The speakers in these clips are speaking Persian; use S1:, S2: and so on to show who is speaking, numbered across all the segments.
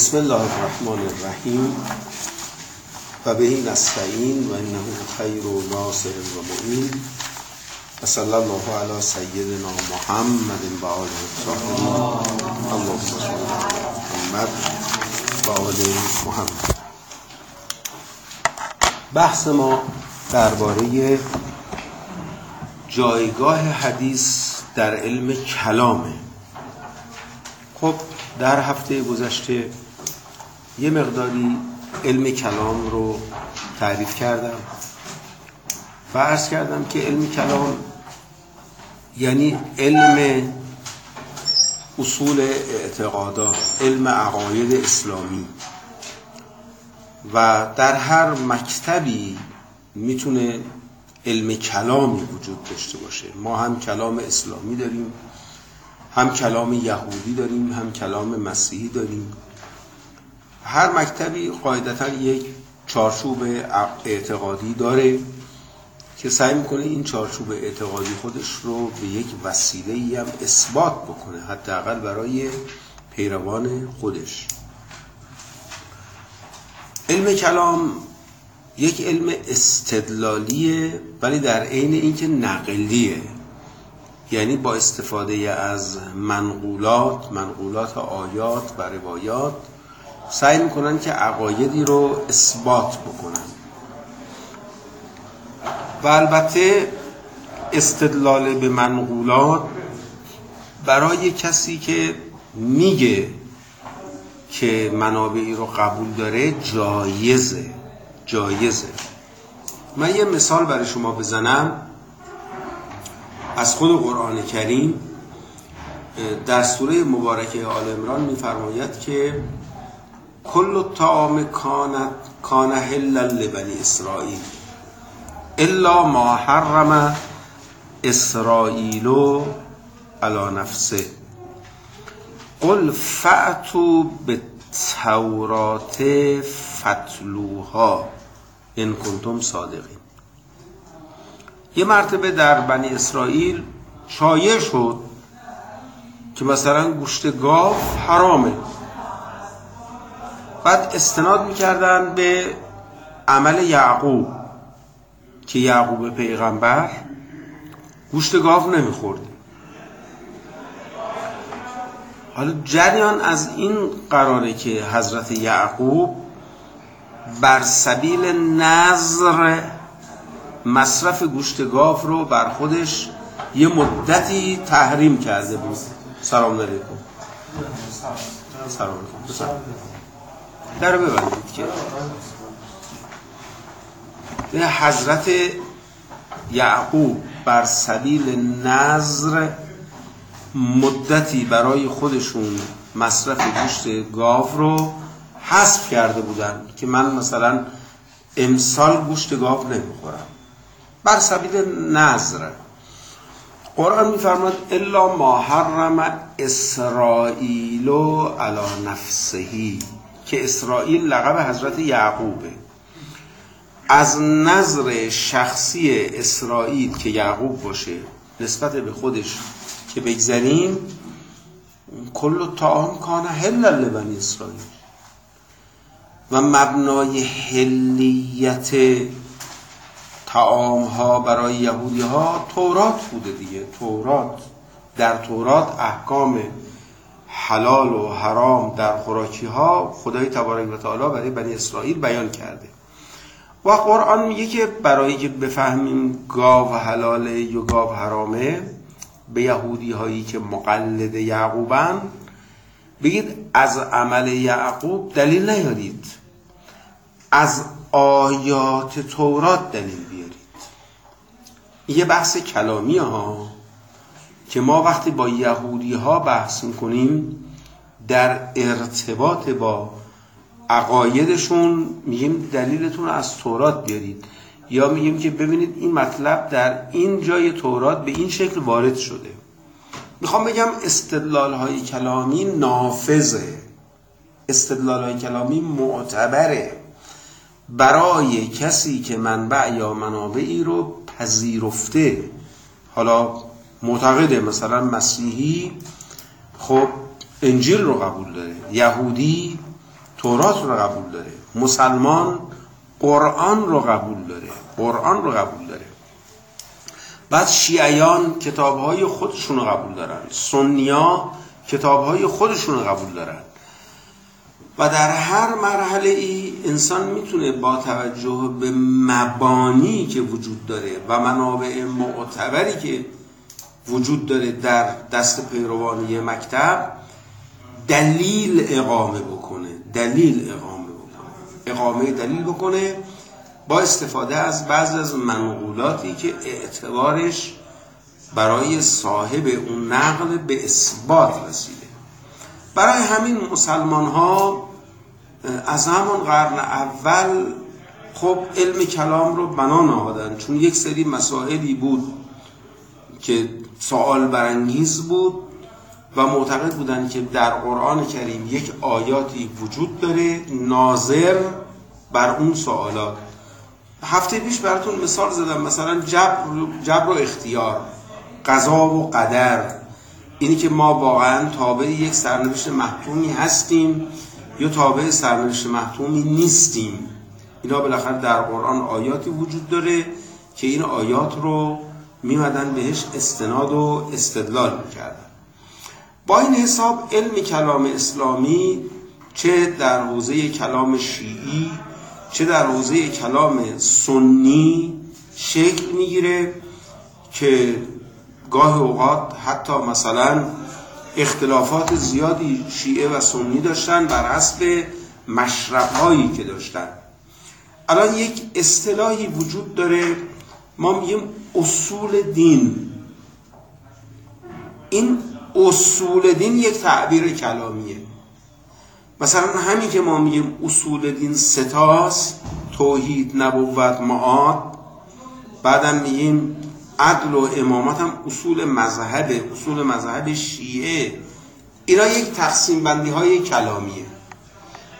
S1: بسم الله الرحمن الرحیم و بهی نستعین و انه خیر و ناصر و معین و صلی الله علی سیدنا محمد و آله الطاهرین اللهم صل علی محمد و آل محمد. بحث ما درباره جایگاه حدیث در علم کلامه. خب در هفته گذشته یه مقداری علم کلام رو تعریف کردم و عرض کردم که علم کلام یعنی علم اصول اعتقادات علم عقاید اسلامی. و در هر مکتبی می‌تونه علم کلامی وجود داشته باشه. ما هم کلام اسلامی داریم هم کلام یهودی داریم هم کلام مسیحی داریم. هر مکتبی قاعدتا یک چارچوب اعتقادی داره که سعی می‌کنه این چارچوب اعتقادی خودش رو به یک وسیله ای هم اثبات بکنه حداقل برای پیروان خودش. علم کلام یک علم استدلالیه ولی در عین اینکه نقلیه. یعنی با استفاده از منقولات منقولات آیات و روایات سعی می‌کنن که عقایدی رو اثبات بکنن. و البته استدلال به منقولات برای کسی که میگه که منابعی رو قبول داره جایزه جایزه. من یه مثال برای شما بزنم. از خود قرآن کریم در سوره مبارکه آل عمران میفرماید که کل الطعام کانت کان حلا لبنی اسرائیل. الا ما حرم اسرائیل علی نفسه. قل فأتوا بالتورات فتلوها ان کنتم صادقین. یه مرتبه در بنی اسرائیل شایع شد که مثلا گوشت گاو حرامه. بعد استناد می‌کردن به عمل یعقوب که یعقوب پیغمبر گوشت گاو نمی‌خورد. حالا جریان از این قراره که حضرت یعقوب بر سبیل نظر مصرف گوشت گاو رو بر خودش یه مدتی تحریم کرده بود. سلام علیکم. سلام علیکم. در ببندید که حضرت یعقوب بر سبیل نظر مدتی برای خودشون مصرف گوشت گاو رو حذف کرده بودن که من مثلا امسال گوشت گاو نمی‌خورم. بر سبیل نظر قرآن میفرماد الا ما حرم اسرائیل علی نفسهی. که اسرائیل لقب حضرت یعقوبه. از نظر شخصی اسرائیل که یعقوب باشه نسبت به خودش که بگذریم کل طعام کان حل لبنی اسرائیل. و مبنای حلیت تعام ها برای یهودی ها تورات بوده دیگه. تورات در تورات احکام حلال و حرام در خوراکی ها خدای تبارک و تعالی برای بنی اسرائیل بیان کرده. و قرآن میگه که برای که بفهمیم گاو حلاله یا گاو حرامه به یهودی هایی که مقلد یعقوبن بگید از عمل یعقوب دلیل نیارید. از آیات تورات دلیل بیارید. یه بحث کلامی ها. که ما وقتی با یهودی ها بحث می‌کنیم در ارتباط با عقایدشون میگیم دلیلتون از تورات بیارید. یا میگیم که ببینید این مطلب در این جای تورات به این شکل وارد شده. می‌خوام بگم استدلال های کلامی نافذه. استدلال های کلامی معتبره. برای کسی که منبع یا منابعی رو پذیرفته حالا معتقده مثلا مسیحی خب انجیل رو قبول داره یهودی تورات رو قبول داره مسلمان قرآن رو قبول داره قرآن رو قبول داره. بعد شیعیان کتاب های خودشون رو قبول دارن سنیا کتاب های خودشون رو قبول دارن. و در هر مرحله ای انسان می‌تونه با توجه به مبانی که وجود داره و منابع معتبری که وجود داره در دست پیروانی مکتب دلیل اقامه بکنه دلیل اقامه بکنه. اقامه دلیل بکنه با استفاده از بعض از منقولاتی که اعتبارش برای صاحب اون نقل به اثبات رسیده. برای همین مسلمان ها از همون قرن اول خب علم کلام رو بنا نهادن چون یک سری مسائلی بود که سوال برانگیز بود و معتقد بودن که در قرآن کریم یک آیاتی وجود داره ناظر بر اون سوالات هفته پیش براتون مثال زدم مثلا جبر, جبر و اختیار قضا و قدر. اینی که ما واقعا تابع یک سرنوشت محتومی هستیم یا تابع سرنوشت محتومی نیستیم. اینا بالاخره در قرآن آیاتی وجود داره که این آیات رو میمدن بهش استناد و استدلال می‌کردن. با این حساب علم کلام اسلامی چه در حوزه کلام شیعی چه در حوزه کلام سنی شکل می‌گیره که گاه اوقات حتی مثلا اختلافات زیادی شیعه و سنی داشتن بر حسب مشربهایی که داشتن. الان یک اصطلاحی وجود داره. ما میگیم اصول دین. این اصول دین یک تعبیر کلامیه. مثلا همین که ما میگیم اصول دین ستاست توحید نبوت معاد. بعدم میگیم عدل و امامت هم اصول مذهب اصول مذهب شیعه. اینا یک تقسیم بندی های کلامیه.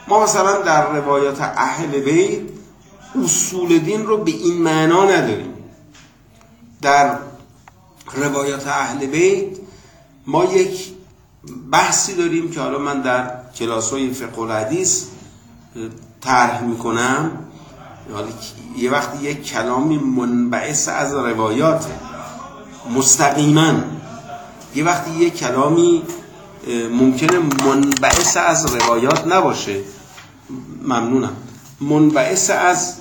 S1: ما مثلا در روایات اهل بیت اصول دین رو به این معنا نداریم. در روایات اهل بیت ما یک بحثی داریم که حالا من در کلاس های فقه و حدیث طرح می‌کنم. یه وقتی یک کلامی منبعث از روایات مستقیما یه وقتی یک کلامی ممکنه منبعث از روایات نباشه. ممنونم. منبعث از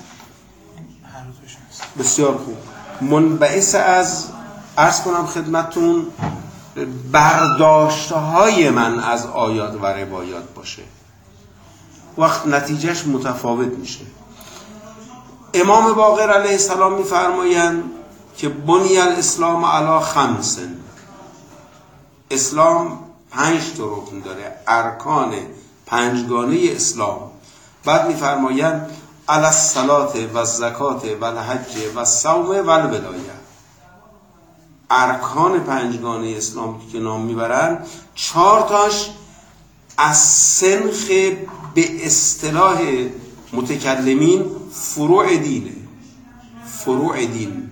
S1: بسیار خوب. منبعث از ارز کنم خدمتون برداشته های من از آیات و روایات باشه. وقت نتیجهش متفاوت میشه. امام باقر علیه السلام میفرمایند که بنی الاسلام علا خمسن اسلام پنج تا داره ارکان پنجگانه اسلام. بعد میفرمایند علی الصلاه و زکات و الحج و الصوم و الولایه. ارکان پنجگانه اسلام که نام می‌برن چهار تاش از سنخ به اصطلاح متکلمین فروع دینه فروع دین.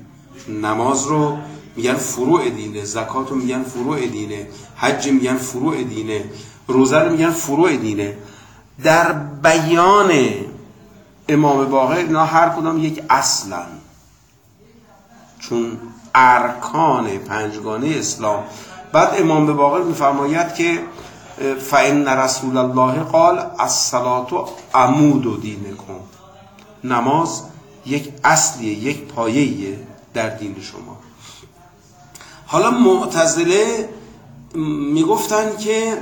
S1: نماز رو میگن فروع دینه زکات رو میگن فروع دینه حج میگن فروع دینه روزه رو میگن فروع دینه در بیان امام باقر اینا هر کدام یک اصلا چون ارکان پنجگانه اسلام. بعد امام باقر میفرماید که فان رسول الله قال الصلاه عمود و کن نماز یک اصلیه یک پایه‌ایه در دین شما. حالا معتزله می‌گفتن که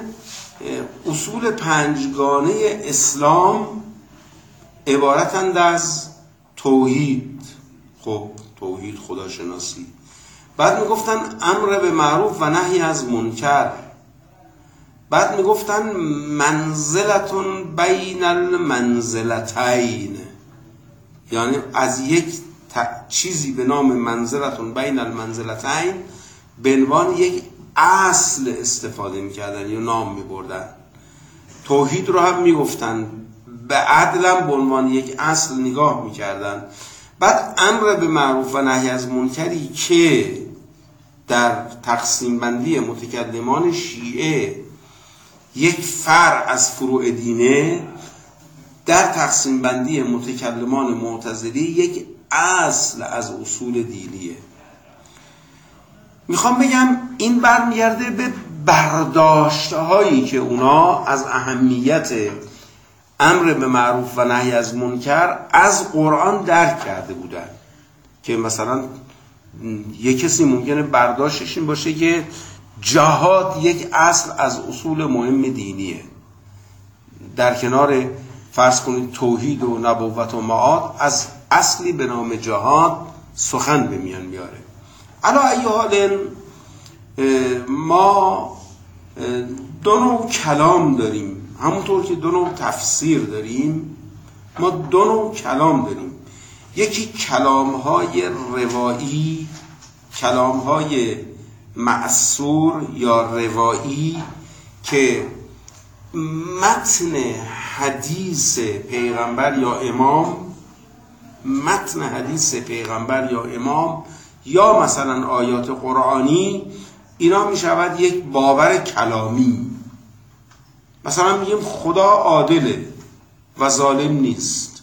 S1: اصول پنجگانه اسلام عبارتند از توحید. خب توحید خداشناسی. بعد می‌گفتن امر به معروف و نهی از منکر. بعد می‌گفتن منزلتون بین المنزلتین. یعنی از یک چیزی به نام منزلتون بین المنزلتین به عنوان یک اصل استفاده می‌کردن یا نام میبردن. توحید رو هم می‌گفتن. به عدلم به عنوان یک اصل نگاه می‌کردن بعد امر به معروف و نهی از منکری که در تقسیم بندی متکلمان شیعه یک فر از فروع دینه در تقسیم بندی متکلمان معتزلی یک اصل از اصول دینیه. می‌خوام بگم این برمیگرده به برداشته هایی که اونا از اهمیت امر به معروف و نهی از منکر از قرآن درک کرده بودن که مثلا یه کسی ممکنه برداشتش این باشه که جهاد یک اصل از اصول مهم دینیه. در کنار فرض کنید توحید و نبوت و معاد از اصلی به نام جهاد سخن به میان میاره. علا ای حال ما دو نوع کلام داریم. همونطور که دو نوع تفسیر داریم ما دو نوع کلام داریم. یکی کلام های روایی کلام های معصور یا روایی که متن حدیث پیغمبر یا امام متن حدیث پیغمبر یا امام یا مثلا آیات قرآنی اینا می شود یک باور کلامی. مثلا میگیم خدا عادله و ظالم نیست.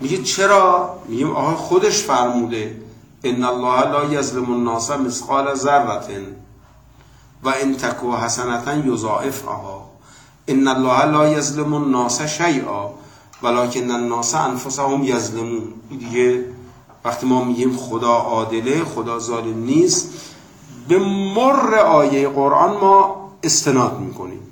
S1: میگه چرا؟ میگیم آقا خودش فرموده ان الله لا یظلم الناس مثقال ذره و ان تکو حسنتا یضاعفها. ان الله لا یظلم الناس شیئا ولکن الناس انفسهم یظلمون. دیگه وقتی ما میگیم خدا عادله خدا ظالم نیست به مر آیه قرآن ما استناد می‌کنیم.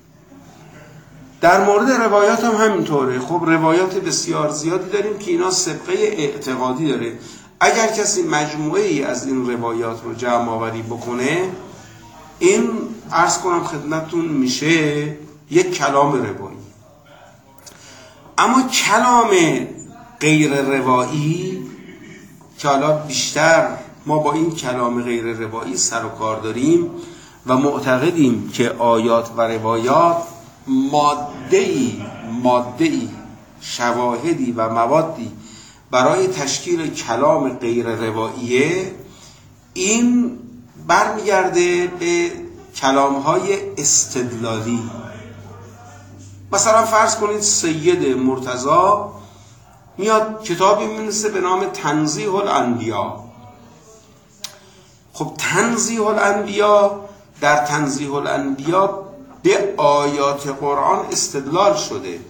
S1: در مورد روایات هم همینطوره. خب روایات بسیار زیادی داریم که اینا سبقه اعتقادی داره. اگر کسی مجموعه ای از این روایات رو جمع آوری بکنه این ارز کنم خدمتتون میشه یک کلام روایی. اما کلام غیر روایی که حالا بیشتر ما با این کلام غیر روایی سر و کار داریم و معتقدیم که آیات و روایات ماده ای ماده شواهدی و موادی برای تشکیل کلام غیر رواییه این برمیگرده به کلام های استدلالی. مثلا فرض کنید سید مرتضا میاد کتابی مینسه به نام تنزیح الانبیا خب تنزیح الانبیا در تنزیح الانبیا به آیات قرآن استدلال شده.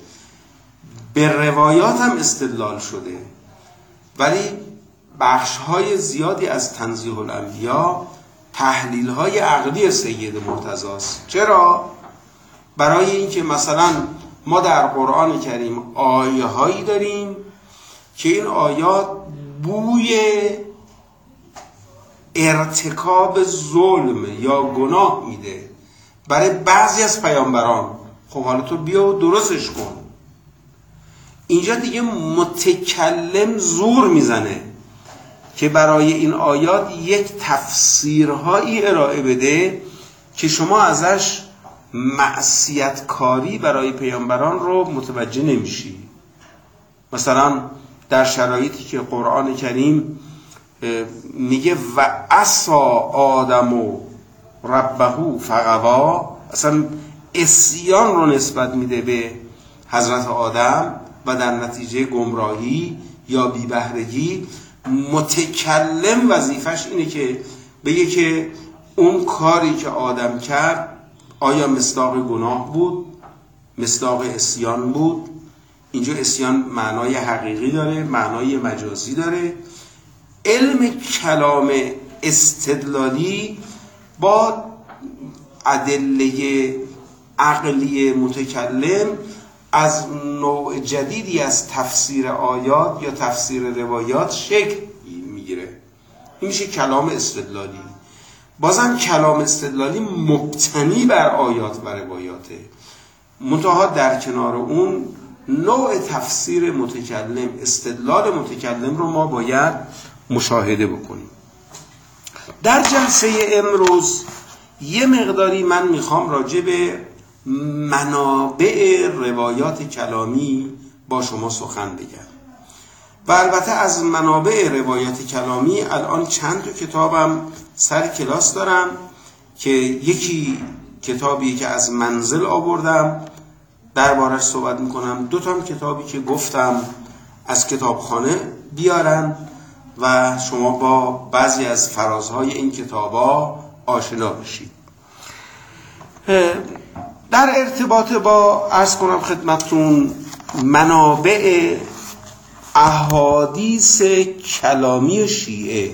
S1: به روایات هم استدلال شده. ولی بخش های زیادی از تنزیح الانبیا تحلیل های عقلی سید مرتضاست. چرا؟ برای اینکه مثلا ما در قرآن کریم آیه هایی داریم که این آیات بوی ارتکاب ظلم یا گناه میده. برای بعضی از پیامبران خب حالا تو بیا و درستش کن. اینجا دیگه متکلم زور می‌زنه که برای این آیات یک تفسیرهایی ارائه بده که شما ازش معصیت کاری برای پیامبران رو متوجه نمیشی. مثلا در شرایطی که قرآن کریم میگه و اسا آدم ربهو فقوا. اصلا اسیان رو نسبت میده به حضرت آدم و در نتیجه گمراهی یا بیبهرگی. متکلم وظیفش اینه که بگه که اون کاری که آدم کرد آیا مصداق گناه بود؟ مصداق اسیان بود؟ اینجا اسیان معنای حقیقی داره معنای مجازی داره. علم کلام استدلالی با ادله عقلی متکلم از نوع جدیدی از تفسیر آیات یا تفسیر روایات شکل می‌گیره. این میشه کلام استدلالی. بازم کلام استدلالی مبتنی بر آیات و روایاته. منتها در کنار اون نوع تفسیر متکلم استدلال متکلم رو ما باید مشاهده بکنیم. در جلسه امروز یه مقداری من می‌خوام راجع به منابع روایات کلامی با شما سخن بگم. و البته از منابع روایات کلامی الان چند تا کتابم سر کلاس دارم که یکی کتابی که از منزل آوردم دربارش صحبت می‌کنم. دو تا کتابی که گفتم از کتابخانه بیارن. و شما با بعضی از فرازهای این کتابا آشنا بشید. در ارتباط با ارز کنم خدمتون منابع احادیث کلامی شیعه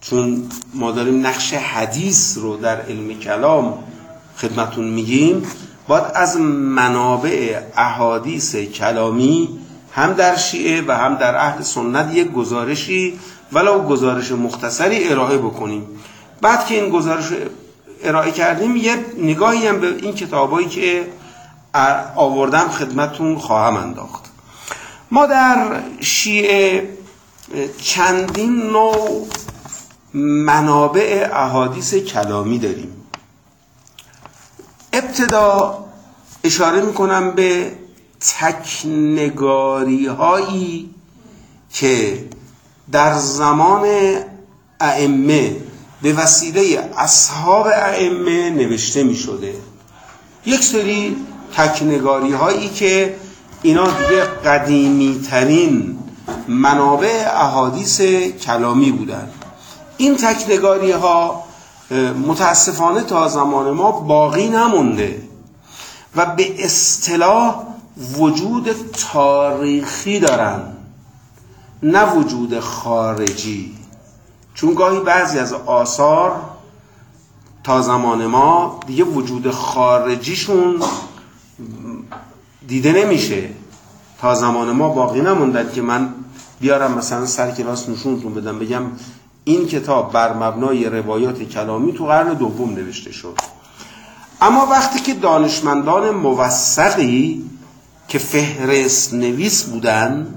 S1: چون ما داریم نقش حدیث رو در علم کلام خدمتون میگیم باید از منابع احادیث کلامی هم در شیعه و هم در اهل سنت یک گزارشی ولو گزارش مختصری ارائه بکنیم. بعد که این گزارش ارائه کردیم یه نگاهی هم به این کتابایی که آوردم خدمتون خواهم انداخت. ما در شیعه چندین نوع منابع احادیث کلامی داریم. ابتدا اشاره می‌کنم به تکنگاری هایی که در زمان ائمه به وسیله اصحاب ائمه نوشته می شده یک سری تکنگاری هایی که اینا دیگه قدیمی ترین منابع احادیث کلامی بودن. این تکنگاری ها متاسفانه تا زمان ما باقی نمونده و به اصطلاح وجود تاریخی دارن نه وجود خارجی. چون گاهی بعضی از آثار تا زمان ما دیگه وجود خارجیشون دیده نمیشه. تا زمان ما باقی نموندن که من بیارم مثلا سر کلاس نشونتون بدم بگم این کتاب بر مبنای روایات کلامی تو قرن دوم نوشته شد. اما وقتی که دانشمندان موثقی که فهرست نویس بودن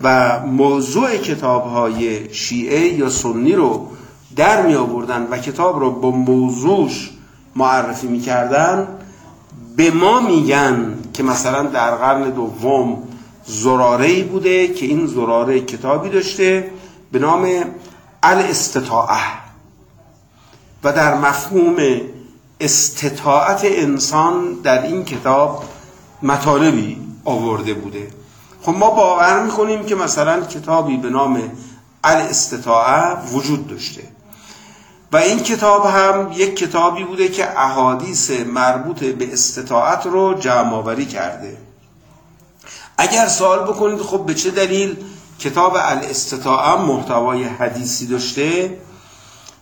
S1: و موضوع کتاب های شیعه یا سنی رو در می آوردن و کتاب رو با موضوعش معرفی می کردن به ما میگن که مثلا در قرن دوم زراره بوده که این زراره کتابی داشته به نام الاستطاعه و در مفهوم استطاعت انسان در این کتاب مطالبی آورده بوده. خب ما باور می‌کنیم که مثلا کتابی به نام الاستطاعه وجود داشته. و این کتاب هم یک کتابی بوده که احادیث مربوط به استطاعت رو جمع آوری کرده. اگر سوال بکنید خب به چه دلیل کتاب الاستطاعه محتوای حدیثی داشته؟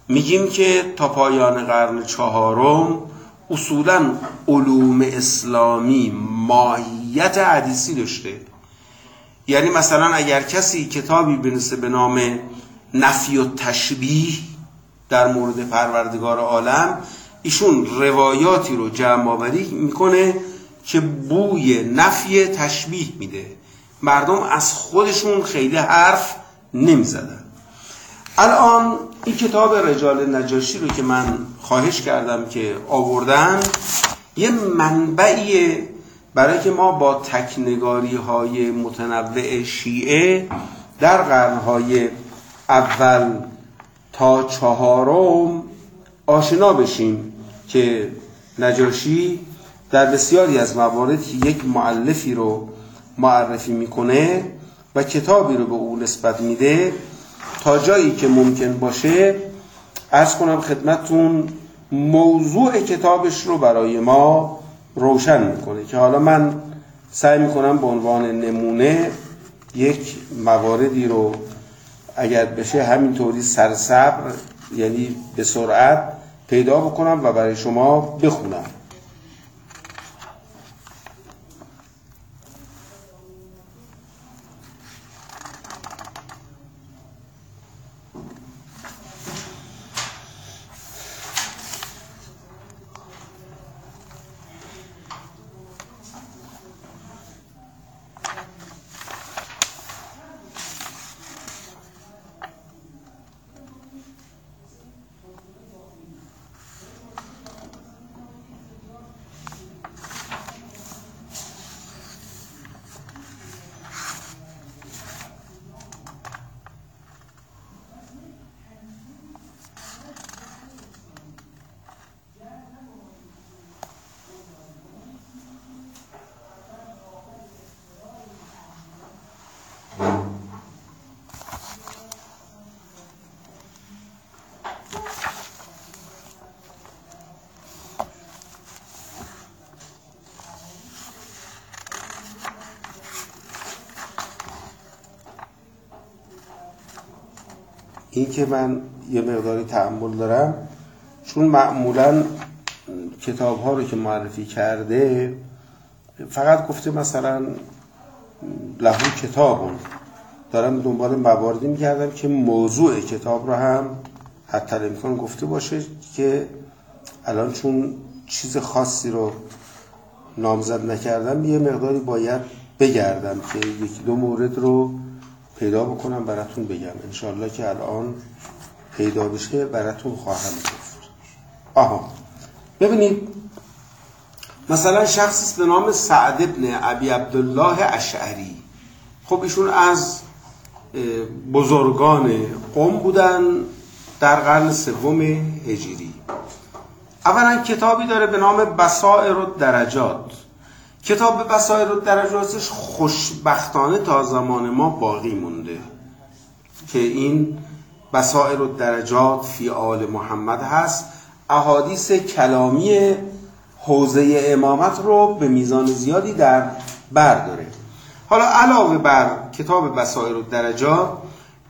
S1: میگیم که تا پایان قرن چهارم اصولا علوم اسلامی ماهیت حدیثی داشته. یعنی مثلا اگر کسی کتابی بنویسه به نام نفی و تشبیه در مورد پروردگار عالم ایشون روایاتی رو جمع آوری می‌کنه که بوی نفی تشبیه میده. مردم از خودشون خیلی حرف نمی‌زدن. الان این کتاب رجال نجاشی رو که من خواهش کردم که آوردن یه منبعیه برای که ما با تکنگاری های متنوع شیعه در قرنهای اول تا چهارم آشنا بشیم که نجاشی در بسیاری از موارد یک معلفی رو معرفی می‌کنه و کتابی رو به او نسبت میده تا جایی که ممکن باشه ارز کنم خدمتون موضوع کتابش رو برای ما روشن می‌کنه که حالا من سعی می‌کنم به عنوان نمونه یک مواردی رو اگر بشه همینطوری سرصبر یعنی به سرعت پیدا بکنم و برای شما بخونم. که من یه مقداری تحمل دارم چون معمولا کتاب ها رو که معرفی کرده فقط گفته مثلا لهو کتابون. دارم دنبال مواردی می‌کردم که موضوع کتاب رو هم حتی امکان گفته باشه که الان چون چیز خاصی رو نامزد نکردم یه مقداری باید بگردم که یکی دو مورد رو پیدا بکنم براتون بگم. انشالله که الان پیدا بشه براتون خواهم گفت. آها. ببینید مثلا شخصی به نام سعد ابن ابی عبدالله اشعری. خب ایشون از بزرگان قوم بودن در قرن سوم هجری. اولا کتابی داره به نام بسائر و درجات کتاب بسائر و درجاتش خوشبختانه تا زمان ما باقی مونده. که این بسائر و درجات فی آل محمد هست. احادیث کلامی حوزه امامت رو به میزان زیادی در برداره حالا علاوه بر کتاب بسائر و درجات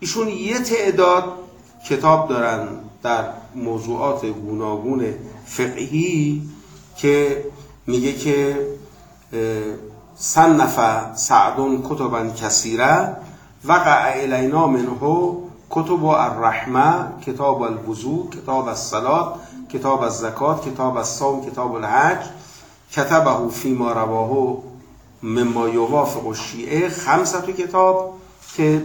S1: ایشون یه تعداد کتاب دارن در موضوعات گوناگون فقهی که میگه که صنف سعدون کتبا کثیره وقع الینا منه کتب الرحمه کتاب الوضو کتاب الصلات کتاب الزکات کتاب الصوم کتاب الحج. کتبه فیما رواه مما یوافق الشیعه خمسه کتاب که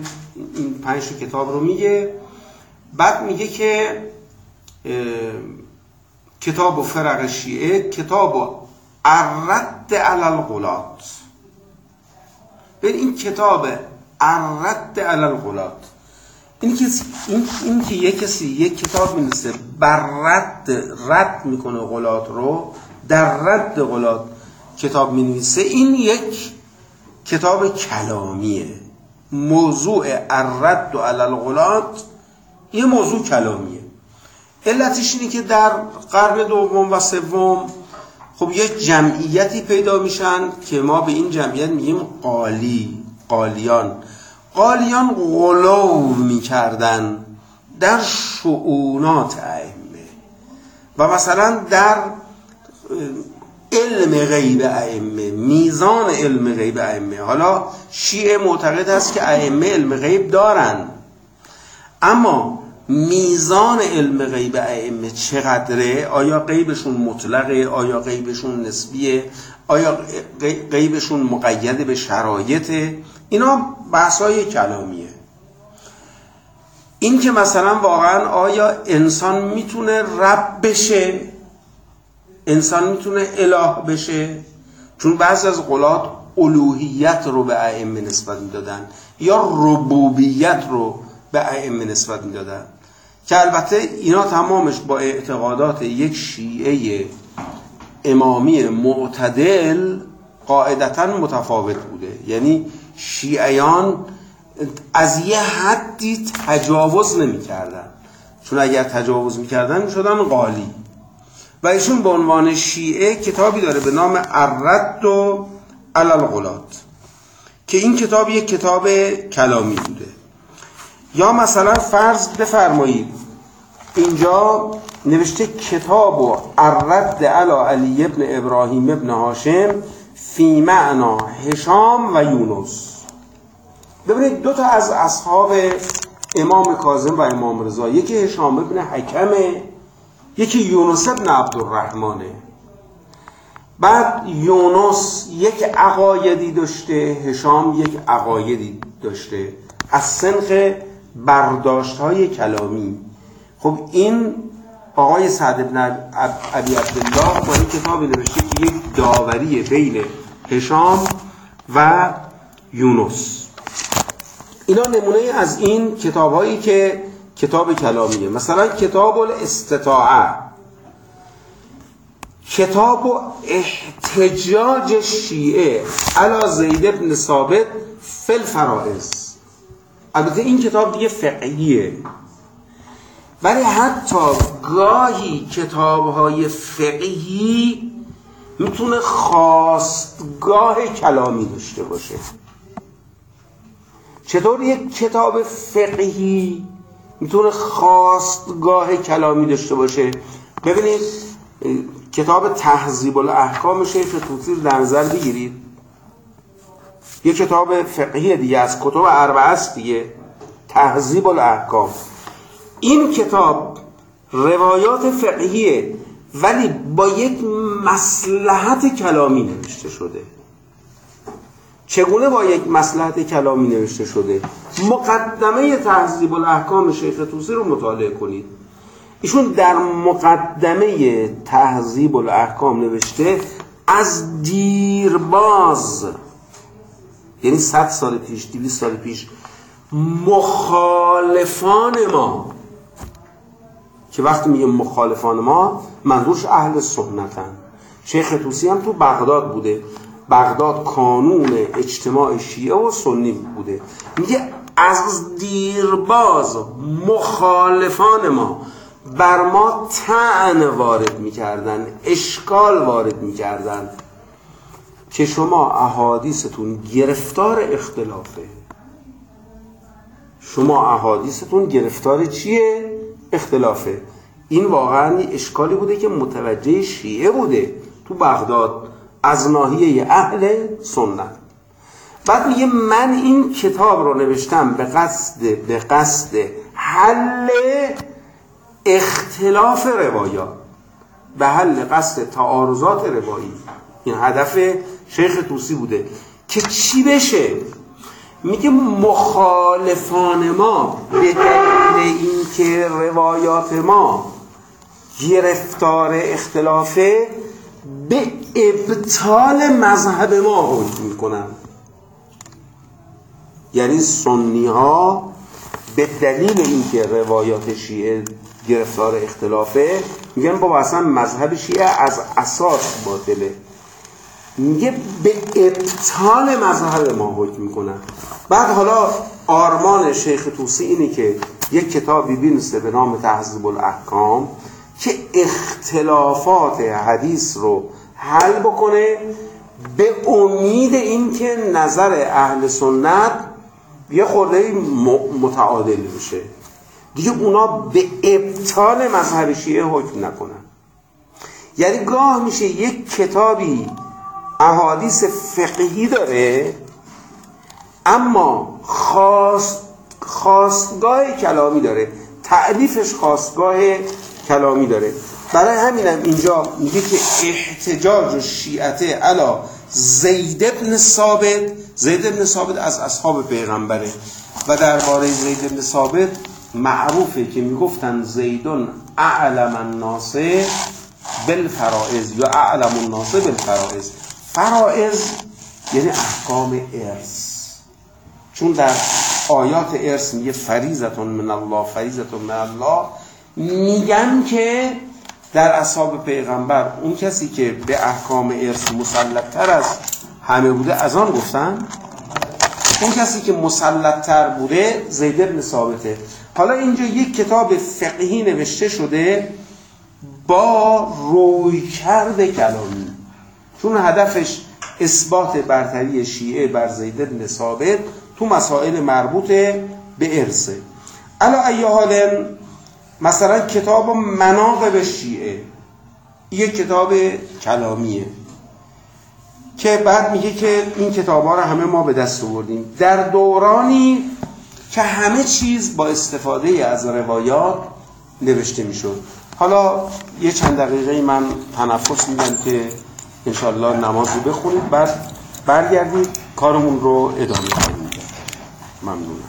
S1: این پنج کتاب رو میگه. بعد میگه که کتاب و فرق شیعه کتاب و الرد علی الغلات ببین این کتاب الرد علی الغلات این که این, این که یک کسی یک کتاب می‌نویسه بر رد رد می‌کنه غلات رو در رد غلات کتاب می‌نویسه این یک کتاب کلامیه. موضوع الرد و الغلات یه موضوع کلامیه. علتش اینه که در قرن دوم و سوم خب یه جمعیتی پیدا میشن که ما به این جمعیت میگیم قالی قالیان. قالیان غلو می‌کردن در شعونات ائمه و مثلا در علم غیب ائمه میزان علم غیب ائمه. حالا شیعه معتقد است که ائمه علم غیب دارن. اما میزان علم غیب ائمه چقدره؟ آیا غیبشون مطلقه؟ آیا غیبشون نسبیه؟ آیا غیبشون مقید به شرایطه؟ اینا بحثای کلامیه. این که مثلا واقعا آیا انسان می‌تونه رب بشه؟ انسان می‌تونه اله بشه؟ چون بعضی از قلات الوهیت رو به ائمه نسبت می‌دادن یا ربوبیت رو به ائمه نسبت می‌دادن. که البته اینا تمامش با اعتقادات یک شیعه امامی معتدل قاعدتا متفاوت بوده. یعنی شیعیان از یه حدی تجاوز نمی‌کردن. چون اگر تجاوز می‌کردن می‌شدن قالی و ایشون به عنوان شیعه کتابی داره به نام الرد و الالغلات که این کتاب یک کتاب کلامی بوده. یا مثلا فرض بفرمایید اینجا نوشته کتاب و الرد علی علی ابن ابراهیم ابن هاشم فی معنا هشام و یونس. ببینید دو تا از اصحاب امام کاظم و امام رضا یکی هشام ابن حکمه یکی یونس ابن عبدالرحمنه. بعد یونس یک عقایدی داشته هشام یک عقایدی داشته. از سنخ برداشت های کلامی. خب این آقای سعد بن عبی عبدالله با این کتابی نوشته که یک داوری بین هشام و یونس. اینا نمونه از این کتاب هایی که کتاب کلامیه. مثلا کتاب الاستطاعه کتاب و احتجاج شیعه علا زید ابن ثابت فل فرائز البته این کتاب دیگه فقهیه ولی حتی گاهی کتاب های فقهی می‌تونه خواستگاه کلامی داشته باشه. چطور یک کتاب فقهی می‌تونه خواستگاه کلامی داشته باشه؟ ببینید کتاب تهذیب الاحکام شیخ توسی رو در نظر بگیرید. یه کتاب فقهی دیگه از کتب اربعه است دیگه. تهذیب الاحکام. این کتاب روایات فقهیه ولی با یک مسلحت کلامی نوشته شده. چگونه با یک مسلحت کلامی نوشته شده؟ مقدمه تهذیب الاحکام شیخ توسی رو مطالعه کنید. ایشون در مقدمه تهذیب الاحکام نوشته از دیرباز یعنی صد سال پیش دویست سال پیش مخالفان ما که وقتی میگه مخالفان ما منظورش اهل سنتن. شیخ توسی هم تو بغداد بوده. بغداد کانون اجتماع شیعه و سنی بوده. میگه از دیرباز مخالفان ما بر ما تعن وارد می‌کردن اشکال وارد می‌کردن. که شما احادیثتون گرفتار اختلافه. شما احادیثتون گرفتار چیه؟ اختلافه. این واقعا اشکالی بوده که متوجه شیعه بوده تو بغداد از ناحیه اهل سنت. بعد میگه من این کتاب رو نوشتم به قصد به قصد حل اختلاف روایات. به حل قصد تعارضات روایی. این هدف شیخ توسی بوده که چی بشه؟ میگه مخالفان ما به دلیل اینکه روایات ما گرفتار اختلافه به ابطال مذهب ما حکم می‌کنن. یعنی سنی ها به دلیل اینکه روایات شیعه گرفتار اختلافه میگن با اصلا مذهب شیعه از اساس باطله. میگه به ابطال مذهب ما حکم می‌کنن بعد حالا آرمان شیخ توسی اینه که یک کتابی بینسته به نام تحضیب الاحکام که اختلافات حدیث رو حل بکنه به امید اینکه نظر اهل سنت یه خورده متعادل بشه دیگه اونا به ابطال مذهب شیعه حکم نکنن. یعنی گاه میشه یک کتابی احادیث فقهی داره اما خواست خواستگاه کلامی داره. تعلیفش خواستگاه کلامی داره. برای همینم اینجا میگه که احتجاج شیعته علا زید ابن ثابت زید ابن ثابت از اصحاب پیغمبره. و درباره زید ابن ثابت معروفه که می‌گفتن زیدون اعلم الناس بالفرائض یا اعلم الناس بالفرائض. فرائض یعنی احکام ارث. چون در آیات ارث میگه فریزتون من الله فریزتون من الله. میگن که در اصحاب پیغمبر اون کسی که به احکام ارث مسلطتر از همه بوده از آن گفتن؟ اون کسی که مسلطتر بوده زید ابن ثابته. حالا اینجا یک کتاب فقهی نوشته شده با رویکرد کلامی چون هدفش اثبات برتری شیعه بر زید ابن ثابت تو مسائل مربوط به ارثه الا ای حال مثلا کتاب مناقب شیعه یک کتاب کلامیه که بعد میگه که این کتاب ها رو همه ما به دست آوردیم. در دورانی که همه چیز با استفاده از روایات نوشته می‌شد. حالا یه چند دقیقه من تنفس میدم که انشالله نماز رو بخونید. بعد برگردید کارمون رو ادامه کنید ممنونم.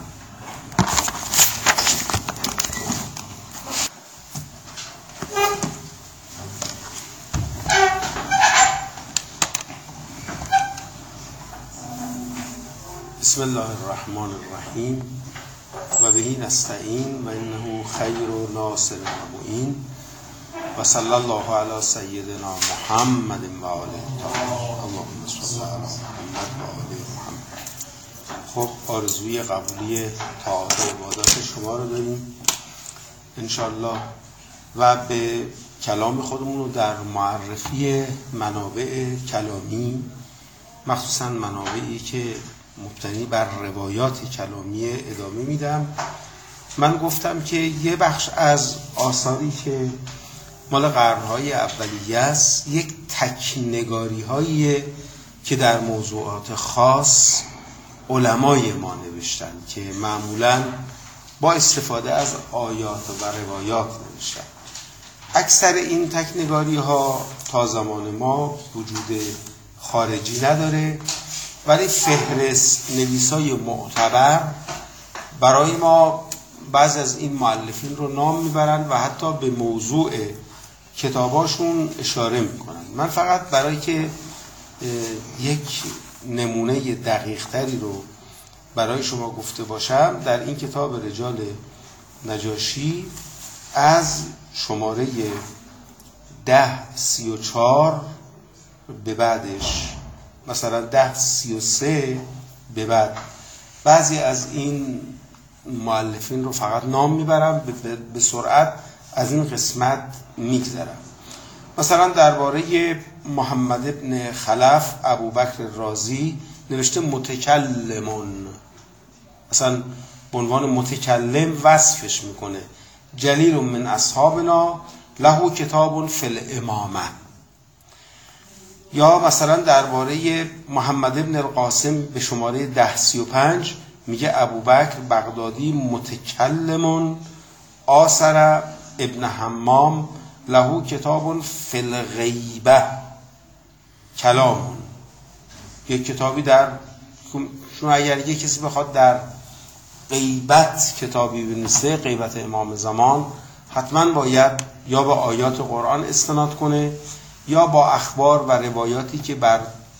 S1: بسم الله الرحمن الرحیم. و بهی نستعین و انه خیر و ناصر و معین. و صلی الله علی سیدنا محمد و آله اللهم صل علی محمد و آله محمد. خب آرزوی قبولی طاعات و عبادات شما رو داریم. انشالله و به کلام خودمون رو در معرفی منابع کلامی مخصوصا منابعی که مبتنی بر روایات کلامی ادامه میدم. من گفتم که یه بخش از آثاری که مال قرنهای اولیه است. یک تکنگاری هایی که در موضوعات خاص علمای ما نوشتن که معمولا با استفاده از آیات و روایات نوشتن. اکثر این تکنگاری ها تا زمان ما وجود خارجی نداره ولی فهرست نویسای معتبر برای ما بعض از این معلفین رو نام می‌برند و حتی به موضوع کتاباشون اشاره می‌کنن. من فقط برای که یک نمونه دقیقتری رو برای شما گفته باشم در این کتاب رجال نجاشی از شماره ده سی و چار به بعدش مثلا ده سی و سه به بعد. بعضی از این معلفین رو فقط نام می‌برم به سرعت از این قسمت میگذرم. مثلا درباره محمد ابن خلف ابوبکر رازی نوشته متکلمون. مثلا به عنوان متکلم وصفش می‌کنه. جلیل من اصحابنا له کتاب فی الامامه. یا مثلا درباره محمد ابن القاسم به شماره ده سی و پنج میگه ابوبکر بغدادی متکلمون آسر ابن حمام له کتاب فی الغیبه. کلامون یک کتابی در شما اگر یک کسی بخواد در غیبت کتابی بنویسه غیبت امام زمان حتما باید یا با آیات قرآن استناد کنه یا با اخبار و روایاتی که بر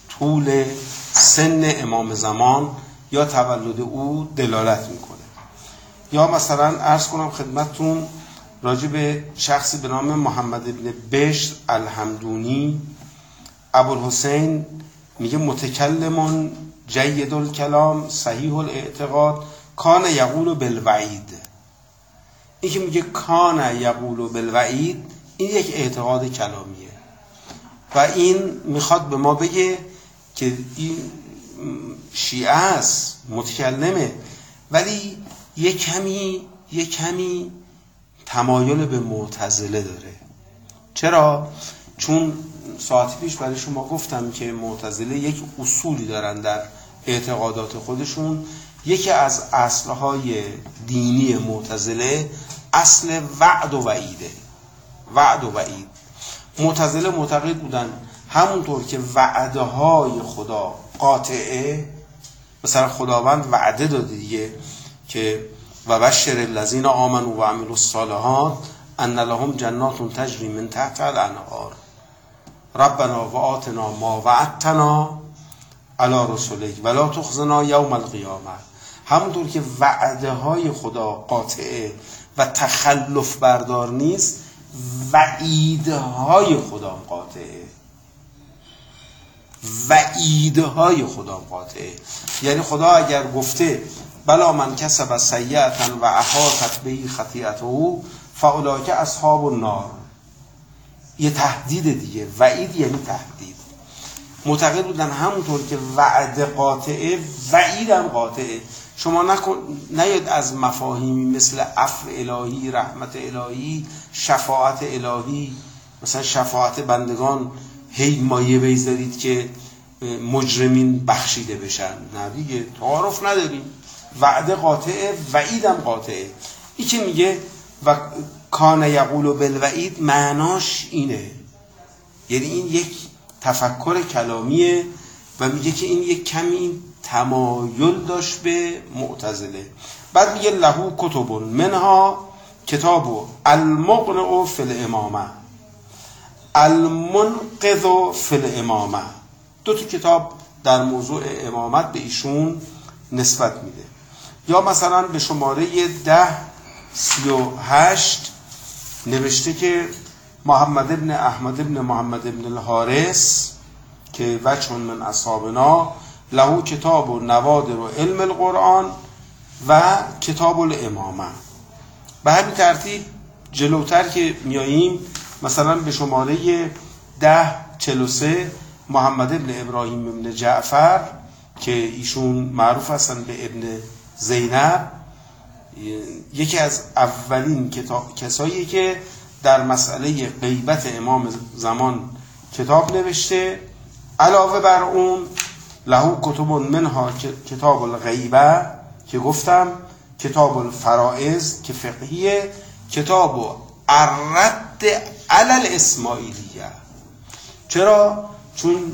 S1: طول سن امام زمان یا تولد او دلالت می‌کنه. یا مثلا ارز کنم خدمتتون راجع به شخصی به نام محمد ابن بشر الحمدونی ابوالحسین میگه متکلمون جید الکلام صحیح الاعتقاد کان یقول بالوعید. این که میگه کان یقول بالوعید این یک اعتقاد کلامیه. و این می‌خواد به ما بگه که این شیعه است متکلمه. ولی یه کمی یه کمی تمایل به معتزله داره. چرا؟ چون ساعتی پیش برای شما گفتم که معتزله یک اصولی دارن در اعتقادات خودشون. یکی از اصلهای دینی معتزله اصل وعد و وعیده. وعد و وعید. معتزله معتقد بودن همونطور که وعده های خدا قاطعه مثلا خداوند وعده داده دیگه که و بشر الذین آمنوا و عملوا الصالحات ان لهم جنات تجری من تحت الانهار. ربنا و آتنا ما وعدتنا علی رسولک ولا تخزنا یوم القیامه. همونطور که وعده های خدا قاطعه و تخلف بردار نیست وعیدهای خدا قاطعه. وعیدهای خدا قاطعه. یعنی خدا اگر گفته بلا من کسب سیعتا و احاطت به خطیعت او که اصحاب النار. یه تهدید دیگه وعید یعنی تهدید. معتقد بودن همونطور که وعد قاطعه وعیدم قاطعه. شما نکن نیاد از مفاهیمی مثل عفو الهی رحمت الهی شفاعت الهی. مثلا شفاعت بندگان هی مایه بیزدارید که مجرمین بخشیده بشن. نه دیگه تعارف نداریم. وعده قاطعه وعیدم قاطعه ای که میگه و کان یقول بالوعید معناش اینه. یعنی این یک تفکر کلامیه و میگه که این یک کمی تمایل داشت به معتزله. بعد میگه لهو کتب منها کتاب المقنع فی الامامه. المنقذ فی الامامه. دو تا کتاب در موضوع امامت به ایشون نسبت میده. یا مثلا به شماره ده سی و هشت نوشته که محمد ابن احمد ابن محمد ابن الحارس که وچون من اصحابنا لهو کتاب و نوادر و علم القرآن و کتاب الامامه. به همین ترتیب جلوتر که میاییم مثلا به شماره ده چلو سه محمد ابن ابراهیم ابن جعفر که ایشون معروف هستن به ابن زینب یکی از اولین کسایی که در مسئله غیبت امام زمان کتاب نوشته علاوه بر اون لهو کتب منها کتاب الغیبه که گفتم کتاب الفرائض که فقهیه کتاب الرد علل اسماعیلیه چرا؟ چون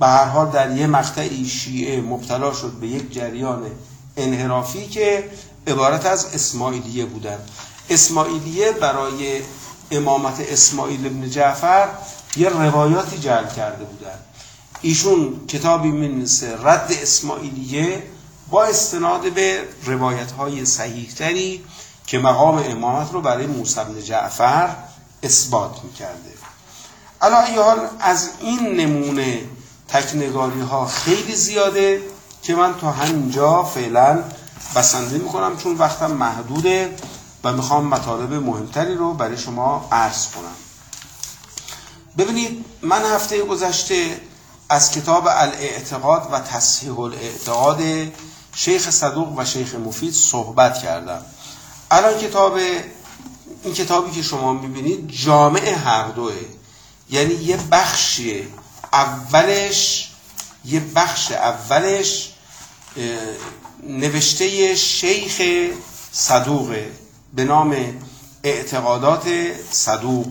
S1: به هر حال در یه مقطعی شیعه مبتلا شد به یک جریان انحرافی که عبارت از اسماعیلیه بودن. اسماعیلیه برای امامت اسماعیل ابن جعفر یه روایاتی جعل کرده بودن. ایشون کتابی می‌نویسه رد اسماعیلیه با استناد به روایت های صحیح تری که مقام امامت رو برای موسی بن جعفر اثبات می‌کرده. الان حال از این نمونه تکنگاری ها خیلی زیاده. که من تا همینجا فعلا بسنده می‌کنم چون وقتم محدوده و می‌خوام مطالب مهمتری رو برای شما عرض کنم. ببینید من هفته گذشته از کتاب الاعتقاد و تصحیح الاعتقاد شیخ صدوق و شیخ مفید صحبت کردم. الان کتاب این کتابی که شما می‌بینید جامع هر دوه یعنی یه بخشی اولش یه بخش اولش نوشته شیخ صدوقه به نام اعتقادات صدوق.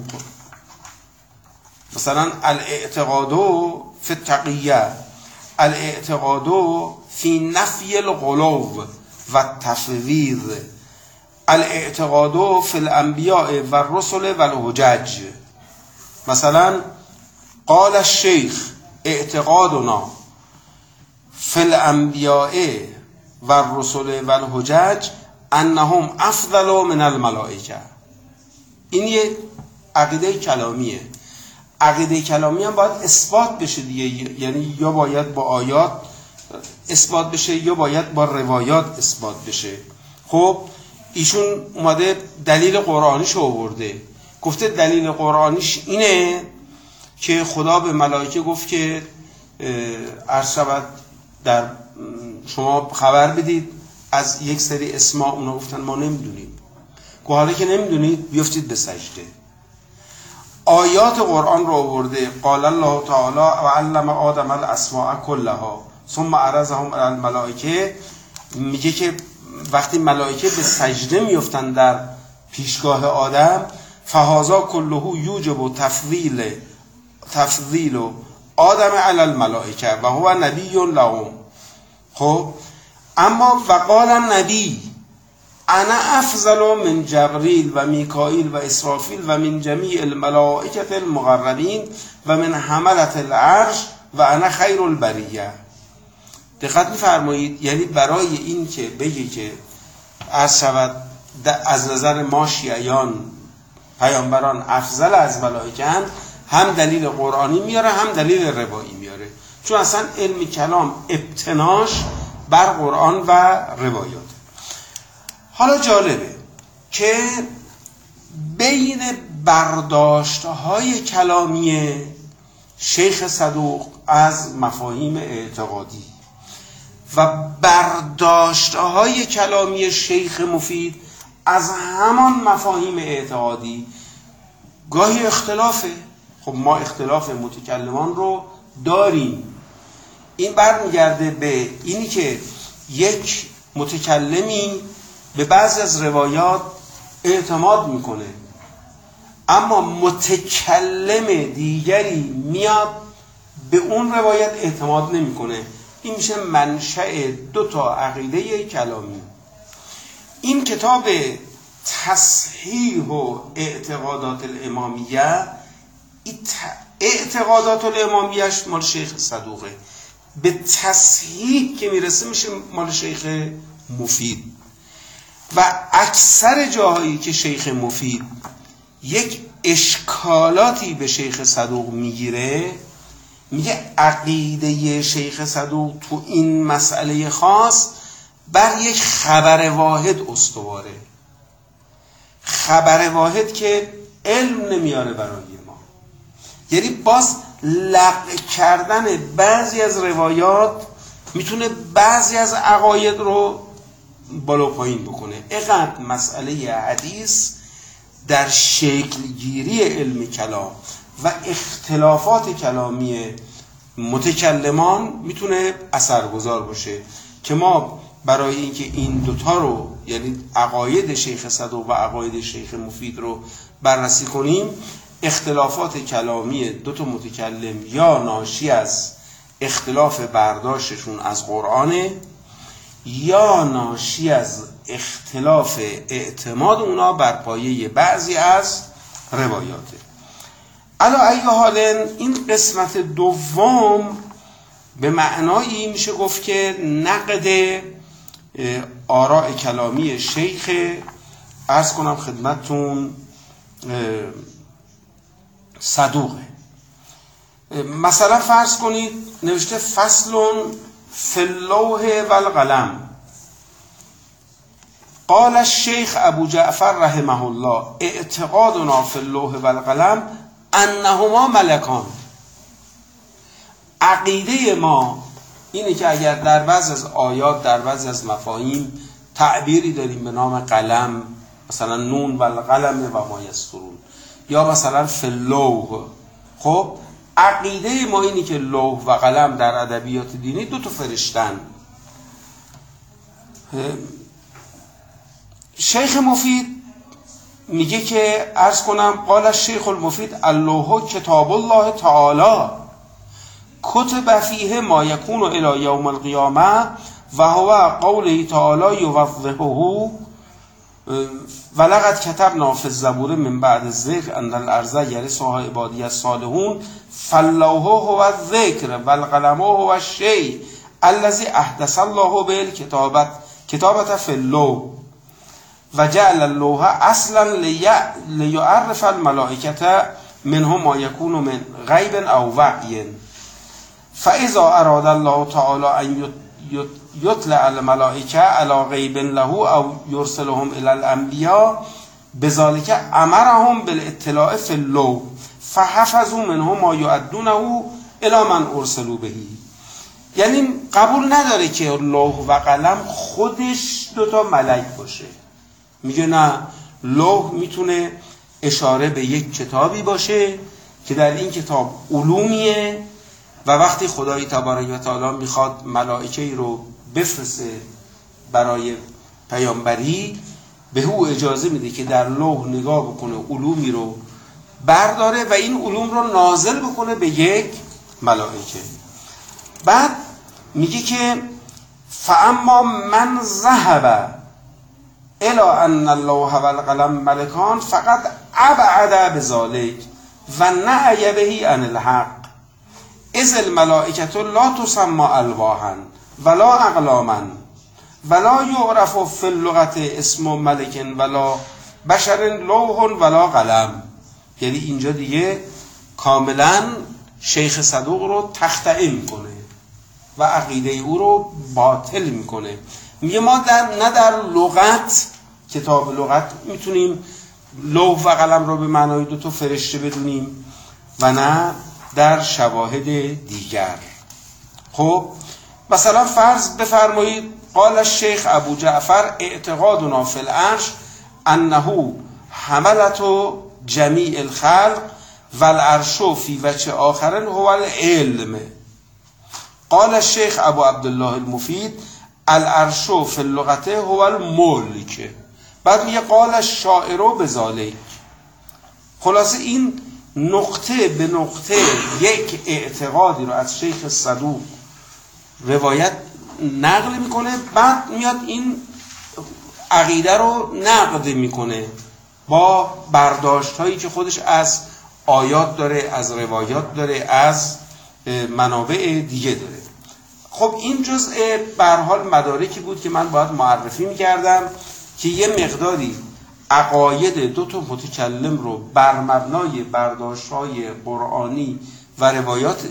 S1: مثلا الاعتقادو فی التقیه الاعتقادو فی نفی الغلو و تفویض الاعتقادو فی الانبیاء و الرسل و الحجج. مثلا قال الشیخ اعتقادنا فی الانبیاء و الرسل و الحجج انهم افضل من الملائکه. این یه عقیده کلامیه. عقیده کلامی هم باید اثبات بشه دیگه. یعنی یا باید با آیات اثبات بشه یا باید با روایات اثبات بشه. خب ایشون اومده دلیل قرآنیش آورده. گفته دلیل قرآنیش اینه که خدا به ملائکه گفت که عرض در شما خبر بدید. از یک سری اسما اونا گفتن ما نمی‌دونیم. که حالا که نمی‌دونید بیفتید به سجده. آیات قرآن رو آورده. قال الله تعالی و علم آدم الاسماء کلها. ثم عرضهم على الملائکه. میگه که وقتی ملائکه به سجده میفتن در پیشگاه آدم فهازا کلهو یوجب و تفضیل تفضیل و آدم علی الملائکه و هو نبی لهم خب اما وقال نبی انا افضل من جبریل و میکائیل و اسرافیل و من جمیع الملائکت المقربین و من حملت العرش و انا خیر البریه. دقت میفرمایید یعنی برای این که بگی که از شود از نظر ما شیعیان پیامبران افضل از ملائکن هم دلیل قرآنی میاره هم دلیل روایی میاره. چون اصلا علم کلام ابتناش بر قرآن و روایات. حالا جالبه که بین برداشت های کلامی شیخ صدوق از مفاهیم اعتقادی و برداشت های کلامی شیخ مفید از همان مفاهیم اعتقادی گاهی اختلافه. خب ما اختلاف متکلمان رو داریم. این برمیگرده به اینی که یک متکلمی به بعضی از روایات اعتماد می‌کنه. اما متکلم دیگری میاد به اون روایت اعتماد نمی‌کنه. این میشه منشأ دو تا عقیده کلامی. این کتاب تصحیح و اعتقادات الامامیه اعتقادات الامامیهش مال شیخ صدوقه. به تصحیح که می‌رسه میشه مال شیخ مفید. و اکثر جاهایی که شیخ مفید یک اشکالاتی به شیخ صدوق می‌گیره میگه عقیده شیخ صدوق تو این مسئله خاص بر یک خبر واحد استواره. خبر واحد که علم نمیاره برای یعنی باز لغو کردن بعضی از روایات می‌تونه بعضی از عقاید رو بالا پایین بکنه. اقدر مسئله حدیث در شکلگیری علم کلام و اختلافات کلامی متکلمان می‌تونه اثرگذار باشه که ما برای اینکه این دوتا رو یعنی عقاید شیخ صدوق و عقاید شیخ مفید رو بررسی کنیم اختلافات کلامی دو تا متکلم یا ناشی از اختلاف برداشتشون از قرآنه یا ناشی از اختلاف اعتماد اونا بر پایه بعضی از روایاته. علا ای حال این قسمت دوم به معنایی میشه گفت که نقد آراء کلامی شیخ ارز کنم خدمتتون صدوقه. مثلا فرض کنید نوشته فصل فلوه و القلم. قال الشیخ ابو جعفر رحمه الله اعتقادنا فی اللوح و القلم انهما ملکان. عقیده ما اینه که اگر در بعض از آیات در بعض از مفاهیم تعبیری داریم به نام قلم مثلا نون و القلم و ما یسترون. یا مثلا فلوه خب عقیده ما اینی که لوح و قلم در ادبیات دینی دو تا فرشتن. شیخ مفید میگه که ارز کنم قال شیخ المفید اللوح کتاب الله تعالی. کتب فیه ما یکون الى یوم القیامه و هو قوله تعالی یوضحه. ولقد کتبنا فی الزبور من بعد الذکر ان الارض یرثها عبادی الصالحون فاللوح هو الذکر والقلم هو الشیء الذي احدث الله به کتابت فی اللوح. و جعل اللوح اصلا لیعرف الملائکه منهم ما یکون من غیب او وعی فاذا اراد الله تعالی ان یطلع الملائکه علی غیب له او یرسلهم الى الانبیاء بذلك امرهم بالاطلاع فی اللوح فحفظوا منهم ما یعدونه الى من ارسلوا بهی یعنی قبول نداره که لوح و قلم خودش دوتا ملک باشه. میگه نه لوح می‌تونه اشاره به یک کتابی باشه که در این کتاب علومیه و وقتی خدای تبارک و تعالی می‌خواد ملائکه ای رو بفرسته برای پیامبری به او اجازه میده که در لوح نگاه بکنه علومی رو برداره و این علوم رو نازل بکنه به یک ملائکه. بعد میگه که فاما من ذهب الى ان الله و القلم ملکان فقط ابعد بذلك و نعی بهی عن الحق. از الملائکت لا تسمى الواحا. ولا اقلاما ولا یعرف فی اللغت اسم ملک ولا بشر لوح ولا قلم. یعنی اینجا دیگه کاملا شیخ صدوق رو تختعه می‌کنه و عقیده او رو باطل می‌کنه. میگه ما در نه در لغت کتاب لغت می‌تونیم لوح و قلم رو به معنای دو تا فرشته بدونیم و نه در شواهد دیگر. خب مثلا فرض بفرمایید قال الشیخ ابو جعفر اعتقادنا فی العرش انه حملت جمیع الخلق و العرش فی وچه آخرن هو العلم. قال الشیخ ابو عبدالله المفید العرش فی اللغته هو الملک. بعد میگه قال الشاعر بذالک. خلاصه این نقطه به نقطه یک اعتقادی رو از شیخ صدوق روایت نقل می‌کنه بعد میاد این عقیده رو نقد می‌کنه با برداشت هایی که خودش از آیات داره از روایات داره از منابع دیگه داره. خب این جزء برحال مدارکی بود که من باید معرفی می‌کردم که یه مقداری عقاید دو تا متکلم رو بر مبنای برداشت های قرآنی و روایات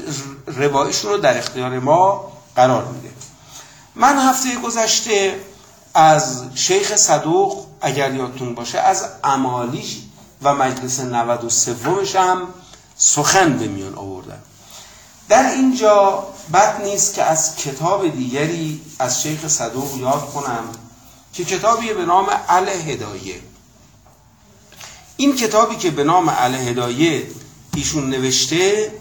S1: روایشون رو در اختیار ما قرار میده. من هفته گذشته از شیخ صدوق اگر یادتون باشه از امالیش و مجلس 93 هم سخن به میان آوردم. در اینجا بد نیست که از کتاب دیگری از شیخ صدوق یاد کنم که کتابی به نام الهدایه. این کتابی که به نام الهدایه ایشون نوشته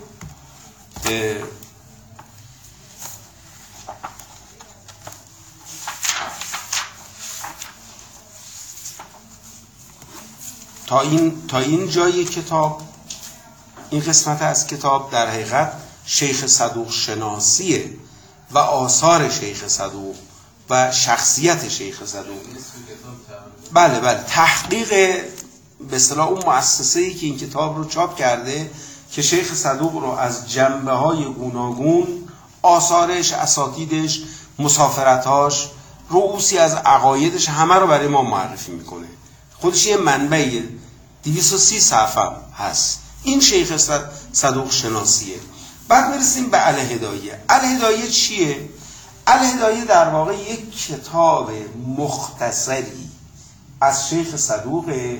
S1: تا این, تا این جای کتاب این قسمت از کتاب در حقیقت شیخ صدوق شناسیه و آثار شیخ صدوق و شخصیت شیخ صدوق. بله بله. تحقیق به اصطلاح اون مؤسسه ای که این کتاب رو چاپ کرده که شیخ صدوق رو از جنبه های گوناگون آثارش اساتیدش مسافرتاش رؤوسی از عقایدش همه رو برای ما معرفی می‌کنه. خودش یه منبع 230 صفحه هست. این شیخ صدوق شناسیه. بعد برسیم به الهدایه. الهدایه چیه؟ الهدایه در واقع یک کتاب مختصری از شیخ صدوقه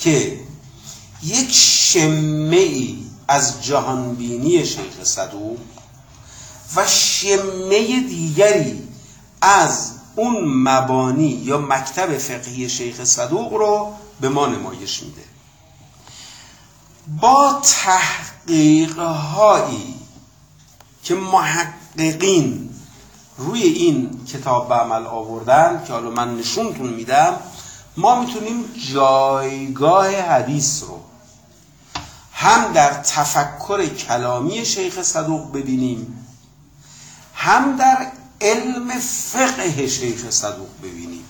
S1: که یک شمه ای از جهانبینی شیخ صدوق و شمه دیگری از اون مبانی یا مکتب فقهی شیخ صدوق رو به ما نمایش میده. با تحقیق هایی که محققین روی این کتاب به عمل آوردن که حالا من نشونتون میدم ما می‌تونیم جایگاه حدیث رو هم در تفکر کلامی شیخ صدوق ببینیم هم در علم فقه شیخ صدوق ببینیم.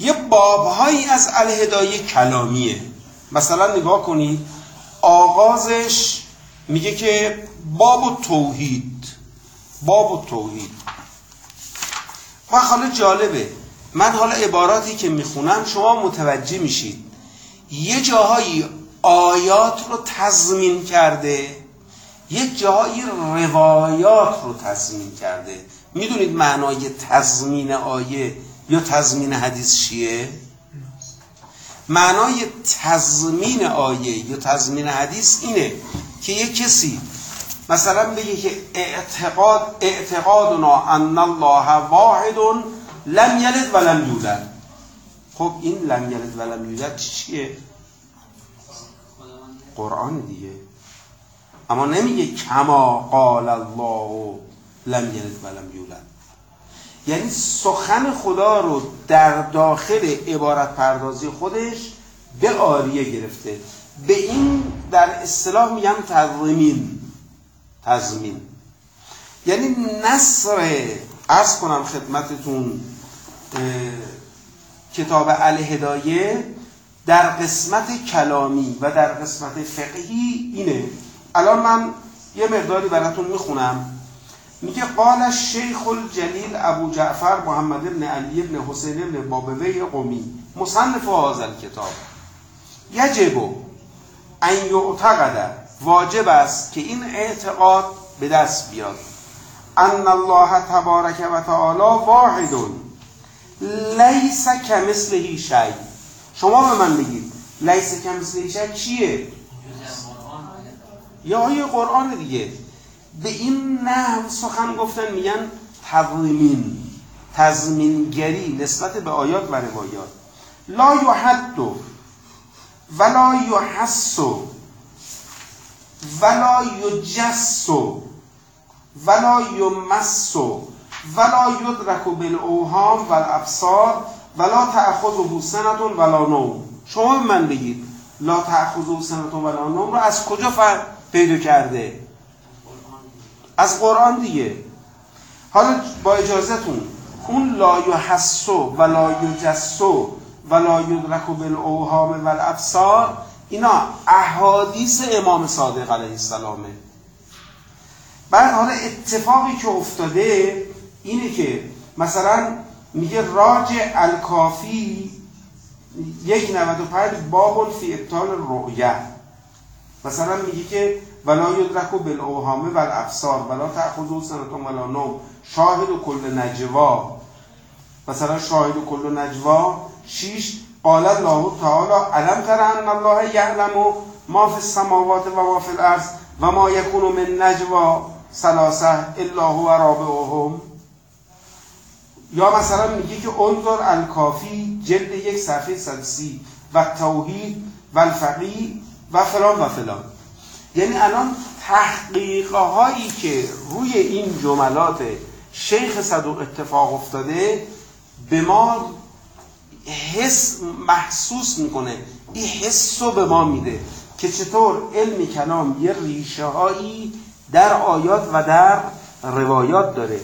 S1: یه بابهایی از الهدای کلامیه. مثلا نگاه کنید آغازش میگه که باب توحید. باب توحید. و حالا جالبه. من حالا عباراتی که می‌خونم شما متوجه میشید. یه جاهایی آیات رو تضمین کرده یک جاهایی روایات رو تضمین کرده. می‌دونید معنای تضمین آیه یا تضمین حدیث چیه؟ معنای تضمین آیه یا تضمین حدیث اینه که یک کسی مثلا بگه که اعتقاد اعتقادنا ان الله واحد لم یلد و لم یولد. خب این لم یلد و لم یولد چیه؟ قرآن دیگه. اما نمیگه کما قال الله لم یلد و لم یولد. یعنی سخن خدا رو در داخل عبارت پردازی خودش به آریه گرفته. به این در اصطلاح میگم تضمین. تضمین. یعنی نصر ارز کنم خدمتتون کتاب الهدایه در قسمت کلامی و در قسمت فقهی اینه. الان من یه مقداری براتون می‌خونم. میگه قال الشیخ الجلیل ابو جعفر محمد ابن علی ابن حسین ابن بابوی قومی مصنف هذا الکتاب. یجب ان یعتقد واجب است که این اعتقاد به دست بیاد. ان الله تبارک و تعالی واحد لیس کمثله شی. شما به من بگید لیس کمثله شی چیه؟ یا آیه قرآن دیگه. به این نه سخن گفتن میگن تضمین. تضمینگری نسبت به آیات و روایات. لا یحد ولا یحس ولا یجس ولا یمس ولا یدرک بالاوهام و الابصار ولا تأخذه سنت ولا نوم. شما من بگید لا تأخذه سنت ولا نوم رو از کجا پیدا کرده. از قرآن دیگه. حالا با اجازهتون اون لا یحسو و لا یجسو و لا یدرک بالاوهام و الابصار اینا احادیث امام صادق علیه السلامه. بعد حالا اتفاقی که افتاده اینه که مثلا میگه راج الکافی یک نود و پنج بابل فی ابطال رؤیه. مثلا میگه که ولا یدرک بالاوهام و الابصار ولا تاخذو سنتون ولا نوم شاهد و کل نجوا مثلا شاهد و کل نجوا شیش قال الله تعالی علم تر ان الله یعلم ما فی السماوات و ما فی الارض و ما یکون من نجوا ثلاثه الا هو رابعهم. یا مثلا میگه که انظر الکافی جلد یک صفحه 130 و توحید و الفقیه و فلان و فلان. یعنی الان تحقیقه هایی که روی این جملات شیخ صدوق اتفاق افتاده به ما حس محسوس می‌کنه. این حس رو به ما میده که چطور علم کلام یه ریشه هایی در آیات و در روایات داره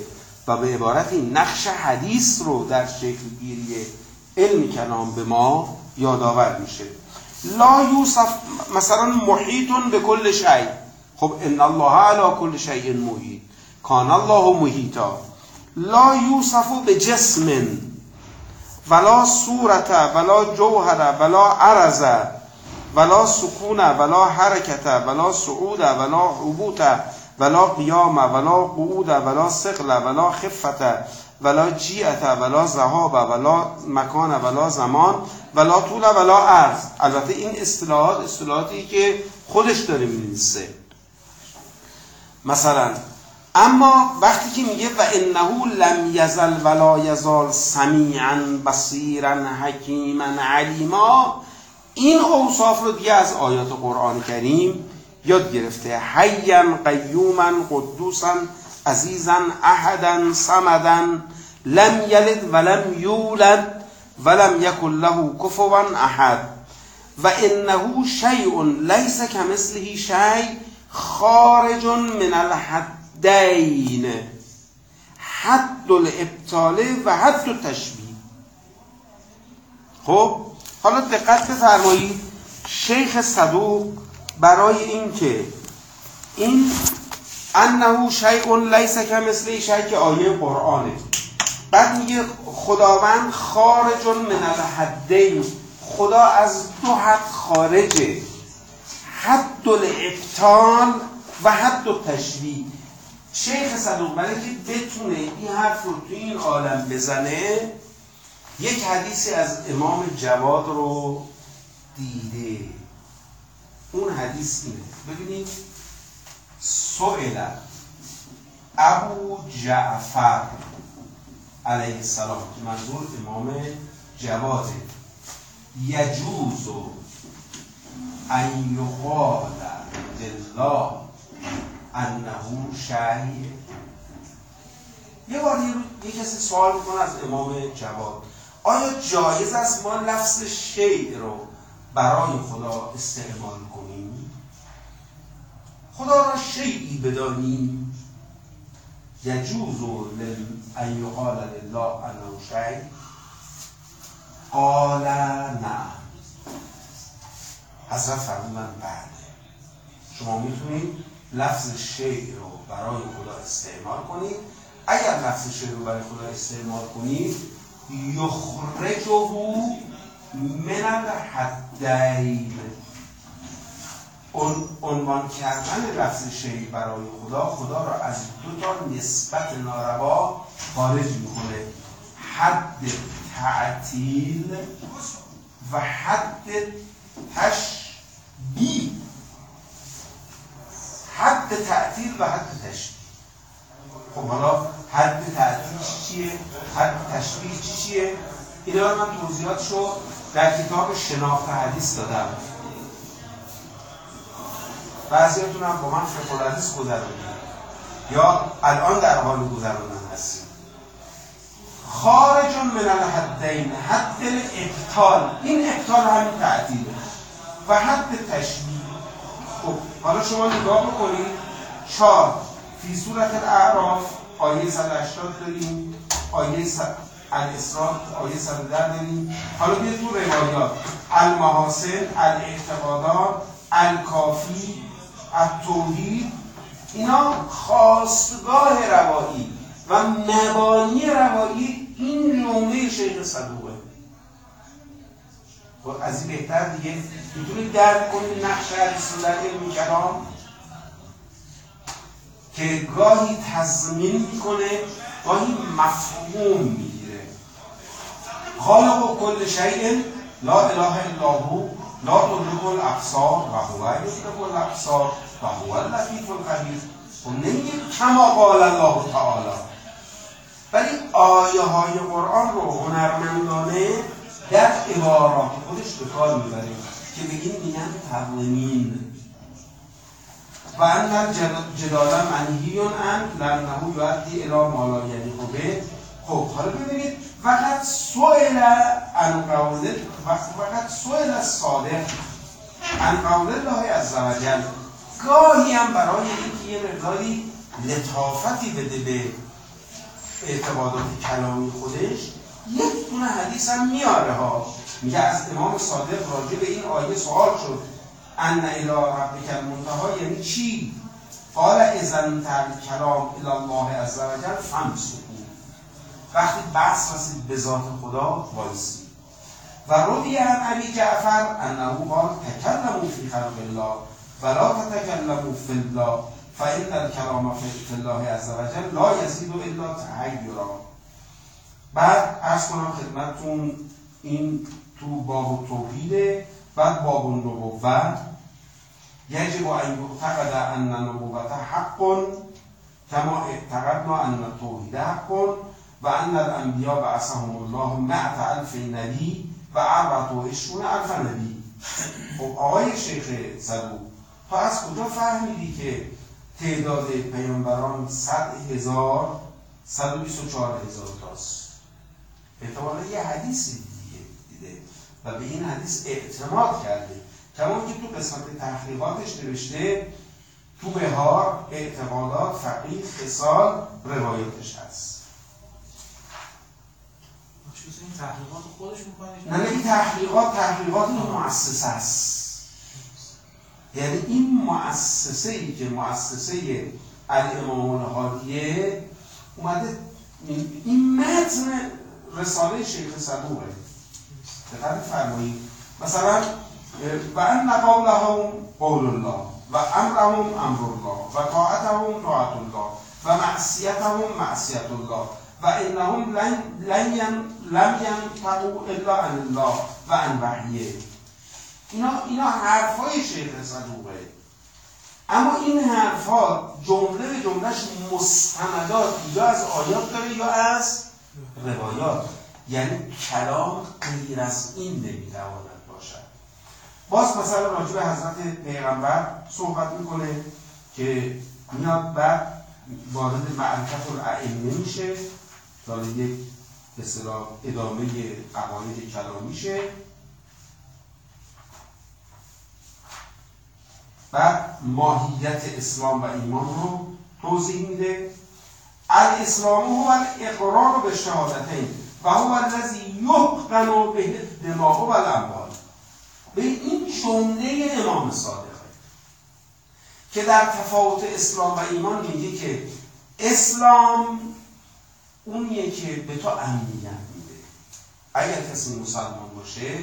S1: و به عبارتی نقش حدیث رو در شکل گیری علم کلام به ما یادآور میشه. لا یوسف مثلا محیطون به کل شیء خب ان الله علی کل شیء محیط. کان الله محیطا. لا یوسف به جسم. ولا صورت ولا جوهر ولا عرض ولا سکون ولا حرکت ولا صعود ولا عبوت ولا قیام ولا قعود ولا سقل ولا خفت. ولا جیعت ولا زهاب ولا مکان ولا زمان ولا طول ولا عرض. البته این اصطلاحات اصطلاحاتی که خودش داره می‌نویسه. مثلا اما وقتی که میگه و انه لم یزل ولا یزال سمیعا بصیرا حکیما علیما این اوصاف رو دیگه از آیات قرآن کریم یاد گرفته. حیا قیوما قدوسا عزیزا احدا صمدا لم یلد ولم یولد ولم یکن له کفوا احد. و انه شیء لیس کمثله شیء خارج من الحدین. حد الابطاله و حد التشبیه. خب حالا دقت بفرمایید شیخ صدوق برای اینکه این انه شیء لیس کمثله شیء که آیه قرآنه. بعد میگه خداوند خارج من الحدین. خدا از دو حد خارجه. حد الابطال و حد التشبیه شیخ صدوق برای که بتونه این حرف رو تو این عالم بزنه یک حدیثی از امام جواد رو دیده. اون حدیث اینه. ببینید سئل ابو جعفر علیه السلام که منظور امام جواده یجوز ان یقال لله انه شیء یه بار یه کسی سوال می‌کنه از امام جواد آیا جایز است ما لفظ شیء رو برای خدا استعمال کنیم؟ خدا را شیعی بدانیم. یجوز ان یقال لله انه شیء. قال نه. حضرت فرمودن بله. شما می‌تونید لفظ شیء رو برای خدا استعمال کنید. اگر لفظ شیء رو برای خدا استعمال کنید یخرجه من الحدین. عنوان کردن لفظ شیء برای خدا خدا را از دو تا نسبت ناروا خارج می‌کنه. حد تعطیل و حد تشبیه. حد تعطیل و حد تشبیه. خب حالا حد تعطیل چیه؟ حد تشبیه چیه؟ اینا من توضیحاتشو در کتاب شناخت حدیث دادم. بعضیاتون هم با من فقه الحدیث گذروندید یا الان در حال گذروندن هستید خارج من الحدین حد الابطال این ابطال همین تعطیله و حد تشبیه خب حالا شما نگاه بکنید. چهار فی صورت الاعراف آیه 180 داریم. آیه الاسراء آیه 110 داریم. حالا بیاید تو روایات. المحاسن الاعتقادات الکافی التوحید اینا خواستگاه روایی و مبانی روایی این جمله شیخ صدوقه. و از این بهتر دیگه. می‌تونید درک کنید نقش حدیث در علم کلام؟ که گاهی تضمین می‌کنه گاهی مفهوم می‌گیره. خالق کل شیء لا اله الا هو لا تدرک الابصار و هو یدرک الابصار و هو اللطیف الخبیر. و نمیگه کما قال الله تعالی. ولی آیه های قرآن رو هنرمندانه در عبارات خودش به کار می‌بره که بگیم میگن تقویمین. و ان جدال منهیون ان لانه یؤدی الى ما لا یعنی خب حالا ببینید فقط سئل عن قول فقط سئل صادق عن قول الله عز وجل گاهی هم برای اینکه یه مقداری لطافتی بده به اعتقادات کلامی خودش یک دونه حدیث هم میاره ها. میگه از امام صادق راجع به این آیه سوال شد. ان الى ربک المنتها یعنی چی؟ قال اذا انتهى الکلام الى الله عز وجل فامسکوا وقتی بحث رسید به ذات خدا وایسی. و روی عن ابی جعفر انه قال تکلموا فی خلق الله. ولا تتكلموا فی الله فإن الكلام فی الله عز وجل لا یزید الا تحیرا بعد عرض کنم خدمتتون این تو باب توحیده بعد باب النبوت یجب ان یعتقد ان النبوت حق کما اعتقدنا ان التوحید حق و ان الانبیاء بعثهم الله معت الف نبی و اربعت و عشرون الف نبی. خب آقای شیخ صدوق تو از کجا فهمیدی که تعداد پیامبران صد هزار صد و بیست و چهار هزار تاست؟ احتمالا یه حدیثی دیگه دیده و به این حدیث اعتماد کرده. کما که تو قسمت تحقیقاتش نوشته تو بهار اعتقادات فقیه خصال روایتش هست.
S2: تحقیقات خودش
S1: نه این تحقیقات تحقیقات مؤسسه است. یعنی این مؤسسه ای که مؤسسه الامام الهادیه اومده این متن رساله شیخ صدوقه. دقت فرمایید. مثلا و ان قولهم قول الله و امرهم امر الله و طاعتهم طاعت الله و معصیتهم معصیت الله و انهم لن لم ینطقوا الا عن الله و عن وحیه. اینا اینا حرفای شیخ صدوقه اما این حرفا جمله به جملهش مستندات یا از آیات داره یا از روایات. یعنی کلام غیر از این نمی‌تواند باشد. باز مثلا راجع به حضرت پیغمبر صحبت می‌کنه که میاد بعد وارد معرفت الائمه میشه. داره یک به ادامه قواعد کلامیشه بعد ماهیت اسلام و ایمان رو توضیح میده. الاسلام هو الاقرار به شهادتین و هو الذی یحقن به دماغ و الاموال به این جمله امام صادقه که در تفاوت اسلام و ایمان میگه که اسلام اونیه که به تو امنیت میده. اگر کسی مسلمان باشه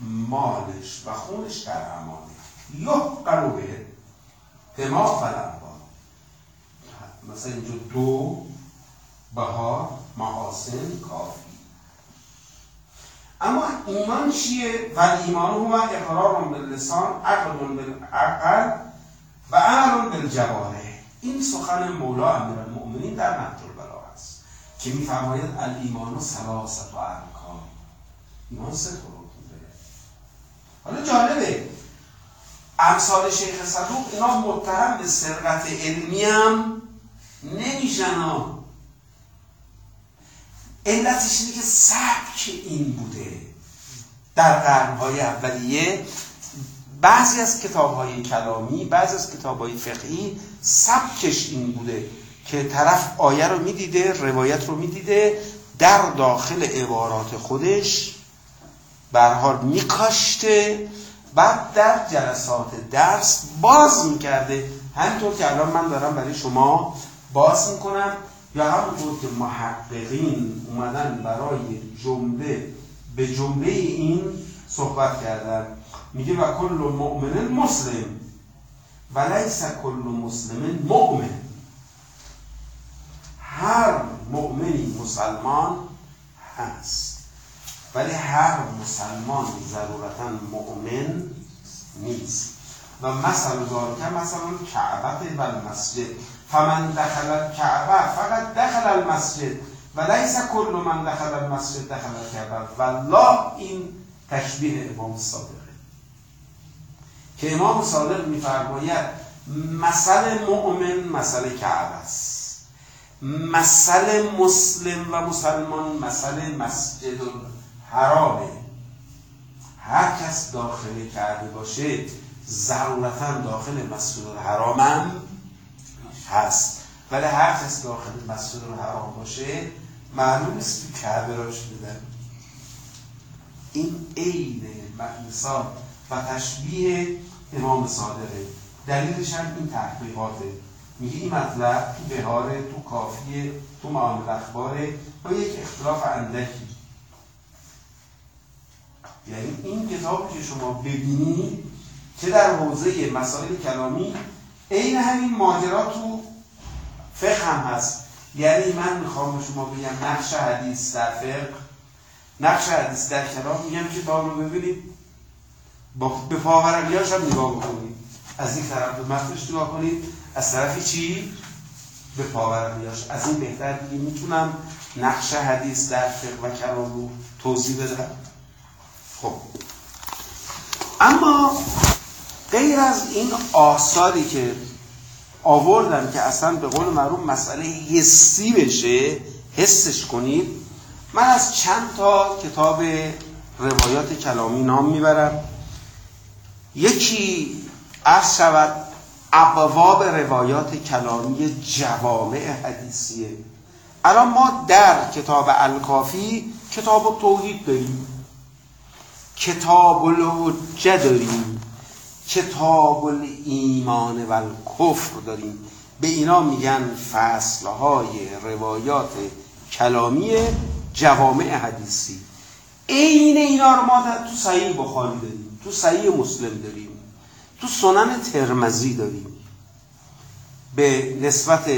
S1: مالش و خونش در امانه یحقن به دماغ و الاموال مثلا اینجا دو بهار محاسن کافی. اما ایمان چیه؟ و ایمان هو اقرار باللسان عقل بالعقل و عمل بالجواره این سخن مولا امیرالمؤمنین در نهج البلاغه است که میفرماید الایمان و سلاست و ارکان. ایمان سه حالا جالبه امثال شیخ صدوق اینا متهم به سرقت علمی هم نمیشن علتش اینه که سبک این بوده. در قرنهای اولیه بعضی از کتاب های کلامی بعضی از کتاب های فقهی سبکش این بوده که طرف آیه رو می‌دیده روایت رو می‌دیده در داخل عبارات خودش برحال میکاشته. بعد در جلسات درس باز می‌کرده. همینطور که الان من دارم برای شما باز می‌کنم. یا همونطور که محققین اومدن برای جمله به جمله این صحبت کردن. میگه و کل مؤمن مسلم. و لیس کل مسلم مؤمن. هر مؤمنی مسلمان هست. ولی هر مسلمان ضرورتا مؤمن نیست. و مثل که مثلا کعبت و المسجد. فمن دخل الكعبه فقط دخل المسجد. و لیس کل من دخل المسجد دخل کرد والله این تشبیه امام صادقه. که امام صادق میفرماید مثل مؤمن مثل کعب است. مثل مسلم و مسلمان مثل مسجد. حرامه. هر کس داخل کعبه باشه ضرورتا داخل مسجد الحرام هم هست. ولی هر کس داخل مسجد الحرام باشه معلوم است که کعبه راش میدن. این عین مثال و تشبیه امام صادقه. دلیلش هم این تحقیقاته. میگه این مطلب تو بهاره تو کافیه تو معامل اخباره با یک اختلاف اندکی. یعنی این کتاب که شما ببینید که در حوزه مسائل کلامی عین همین ماجرا تو فقه هم هست. یعنی من می‌خوام شما بگم نقش حدیث در فقه نقش حدیث در کلام میگم کتاب رو ببینید. با به پاورقیاش هم نگاه بکنید. از این طرف به متنش نگاه کنید. از طرفی چی؟ به پاورقیاش. از این بهتر دیگه می‌تونم نقش حدیث در فقه و کلام رو توضیح بدم. خب. اما غیر از این آثاری که آوردم که اصلا به قول معروف مسئله حسی بشه حسش کنید من از چند تا کتاب روایات کلامی نام می‌برم. یکی عرض شود ابواب روایات کلامی جوامع حدیثیه. الان ما در کتاب الکافی کتاب توحید داریم. کتاب الحجه داریم کتاب ایمان و کفر داریم. به اینا میگن فصلهای روایات کلامی جوامع حدیثی. عین اینا رو ما تو صحیح بخاری داریم تو صحیح مسلم داریم تو سنن ترمزی داریم. به نسبت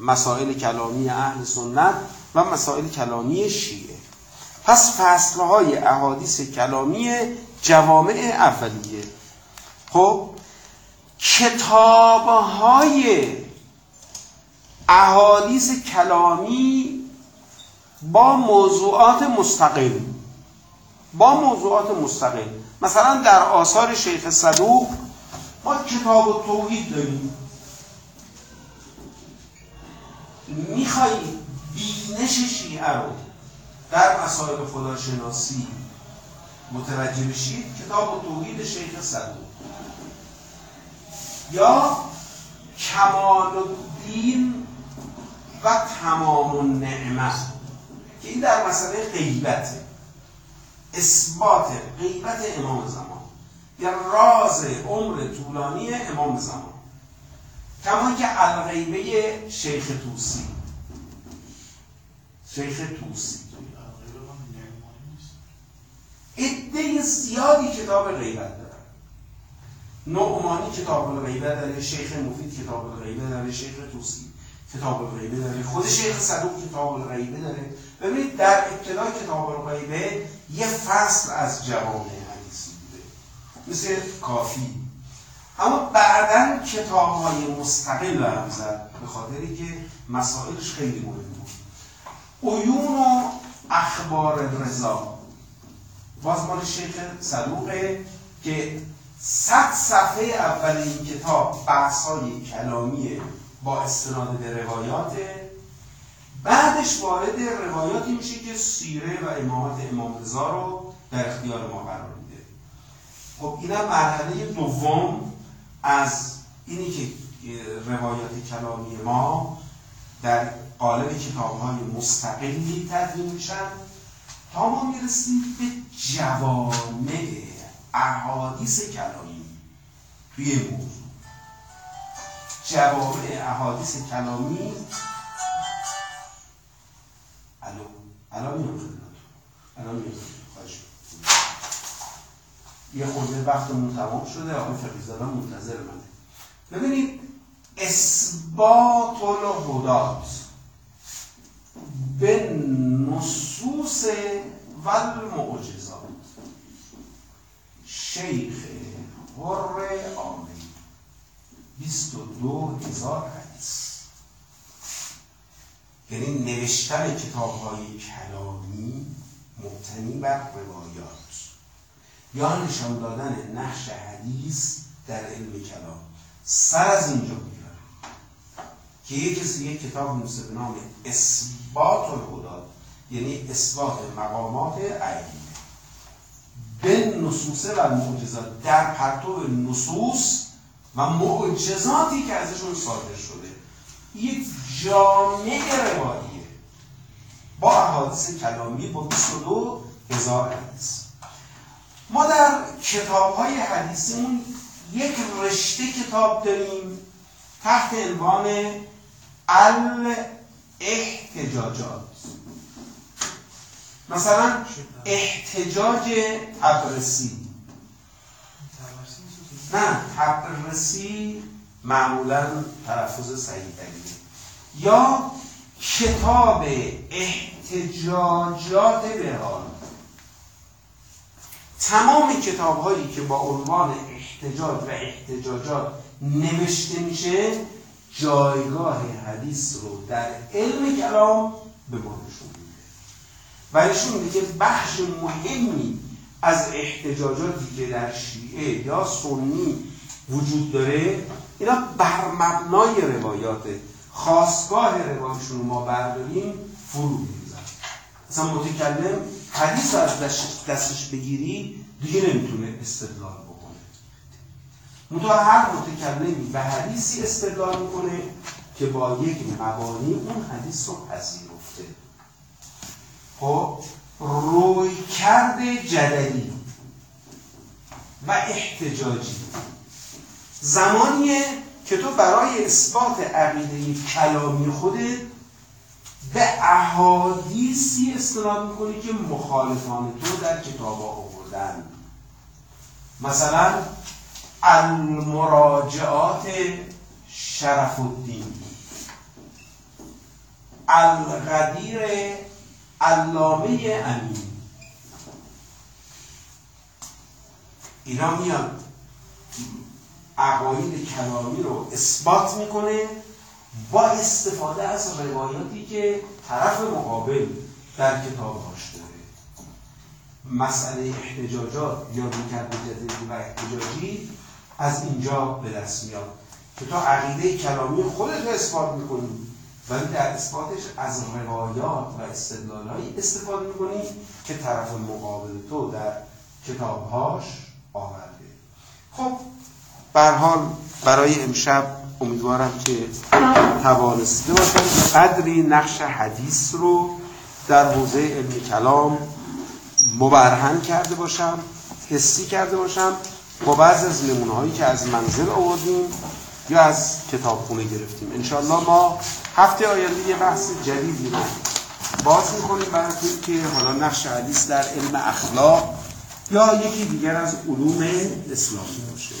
S1: مسائل کلامی اهل سنت و مسائل کلامی شیعه. پس فصلهای احادیث کلامی جوامع اولیه. خب کتابهای احادیث کلامی با موضوعات مستقل. با موضوعات مستقل. مثلا در آثار شیخ صدوق ما کتاب توحید داریم. می‌خوای بینش شیعه رو؟ در مسائل خداشناسی متوجه بشید کتاب توحید شیخ صدوق. یا کمال الدین و تمام النعمه که این در مسئله غیبته اثبات غیبت امام زمان. یا راز عمر طولانی امام زمان. کما که الغیبه شیخ توسی. شیخ توسی. عده زیادی کتاب غیبت دارن. نعمانی کتاب الغیبه داره شیخ مفید کتاب الغیبه داره شیخ توسی کتاب الغیبه داره خود شیخ صدوق کتاب الغیبه داره. ببینید در ابتدا کتاب الغیبه یه فصل از جوامع حدیثی بوده. مثل کافی. اما بعدا کتاب های مستقل هم زد به خاطری که مسائلش خیلی مهم بود عیون و اخبار رضا. باز مال شیخ صدوقه که صد صفحه اول این کتاب بحث های کلامی با استناد به روایات بعدش وارد روایاتی میشه که سیره و امامت امام رضا رو در اختیار ما قرار میده. خب اینم مرحله دوم از اینی که روایات کلامی ما در قالب کتاب های مستقلی تدوین میشن. ما می‌رسیم به جوامع احادیث کلامی توی موضوع. جوامع احادیث کلامی الو الان میام الان میام خواهش یه خورده وقتمون تمام شده. آقای فقیزاده منتظر منه ببینید اثبات الهدات. به نصوص و المعجزات شیخ حر آمین بیست و دو هزار حدیث. یعنی نوشتن کتاب های کلامی مبتنی بر روایات. یا نشان دادن نقش حدیث در علم کلام. سر از اینجا می‌بره که یک کسی یک کتاب نوشته به نام اثبات الهداد یعنی اثبات مقامات عینی. به نصوص و معجزات در پرتو نصوص و معجزاتی که ازشون صادر شده. یک جامعه رواییه. با احادیث کلامی با 22 هزار حدیث. ما در کتاب های حدیثیمون یک رشته کتاب داریم تحت عنوان الاحتجاجات مثلا احتجاج تبرسی. نه تبرسی معمولا تلفظ صحیح یا کتاب احتجاجات بهار. تمام کتاب هایی که با عنوان احتجاج و احتجاجات نوشته میشه جایگاه حدیث رو در علم کلام به ما نشون و نشون میده که بخش مهمی از احتجاجاتی که در شیعه یا سنی وجود داره اینا بر مبنای روایاته خواستگاه روایشون رو ما برداریم فرو میریزن. مثلا متکلم حدیث رو از دستش بگیری دیگه نمی‌تونه استدلال بکنه. منتها هر متکلمی به حدیثی استدلال می‌کنه که با یک مبانی اون حدیث رو پذیرفته. خب روی کرده جدلی و احتجاجی. زمانیه که تو برای اثبات عقیده کلامی خودت به احادیثی استناد می‌کنی که مخالفان تو در کتاب آوردن. مثلا المراجعات شرف الدین الغدیر علامه امین. اینا میاد عقاید کلامی رو اثبات می‌کنه با استفاده از روایاتی که طرف مقابل در کتابهاش داره. مسئله احتجاجات یا رویکرد جدیدی و احتجاجی از اینجا به دست میاد که تو عقیده کلامی خودت رو اثبات می‌کنی. ولی در اثباتش از روایات و استدلالهایی استفاده می‌کنی که طرف مقابل تو در کتابهاش آورده. خب حال برای امشب امیدوارم که توانسته باشم قدری نقش حدیث رو در حوزه علم کلام مبرهن کرده باشم حسی کرده باشم. با بعض از نمونه هایی که از منزل آوردیم یا از کتابخونه گرفتیم. انشالله ما هفته آینده یه بحث جدیدی رو باز می‌کنیم براتون که حالا نقش حدیث در علم اخلاق یا یکی دیگر از علوم اسلامی باشه.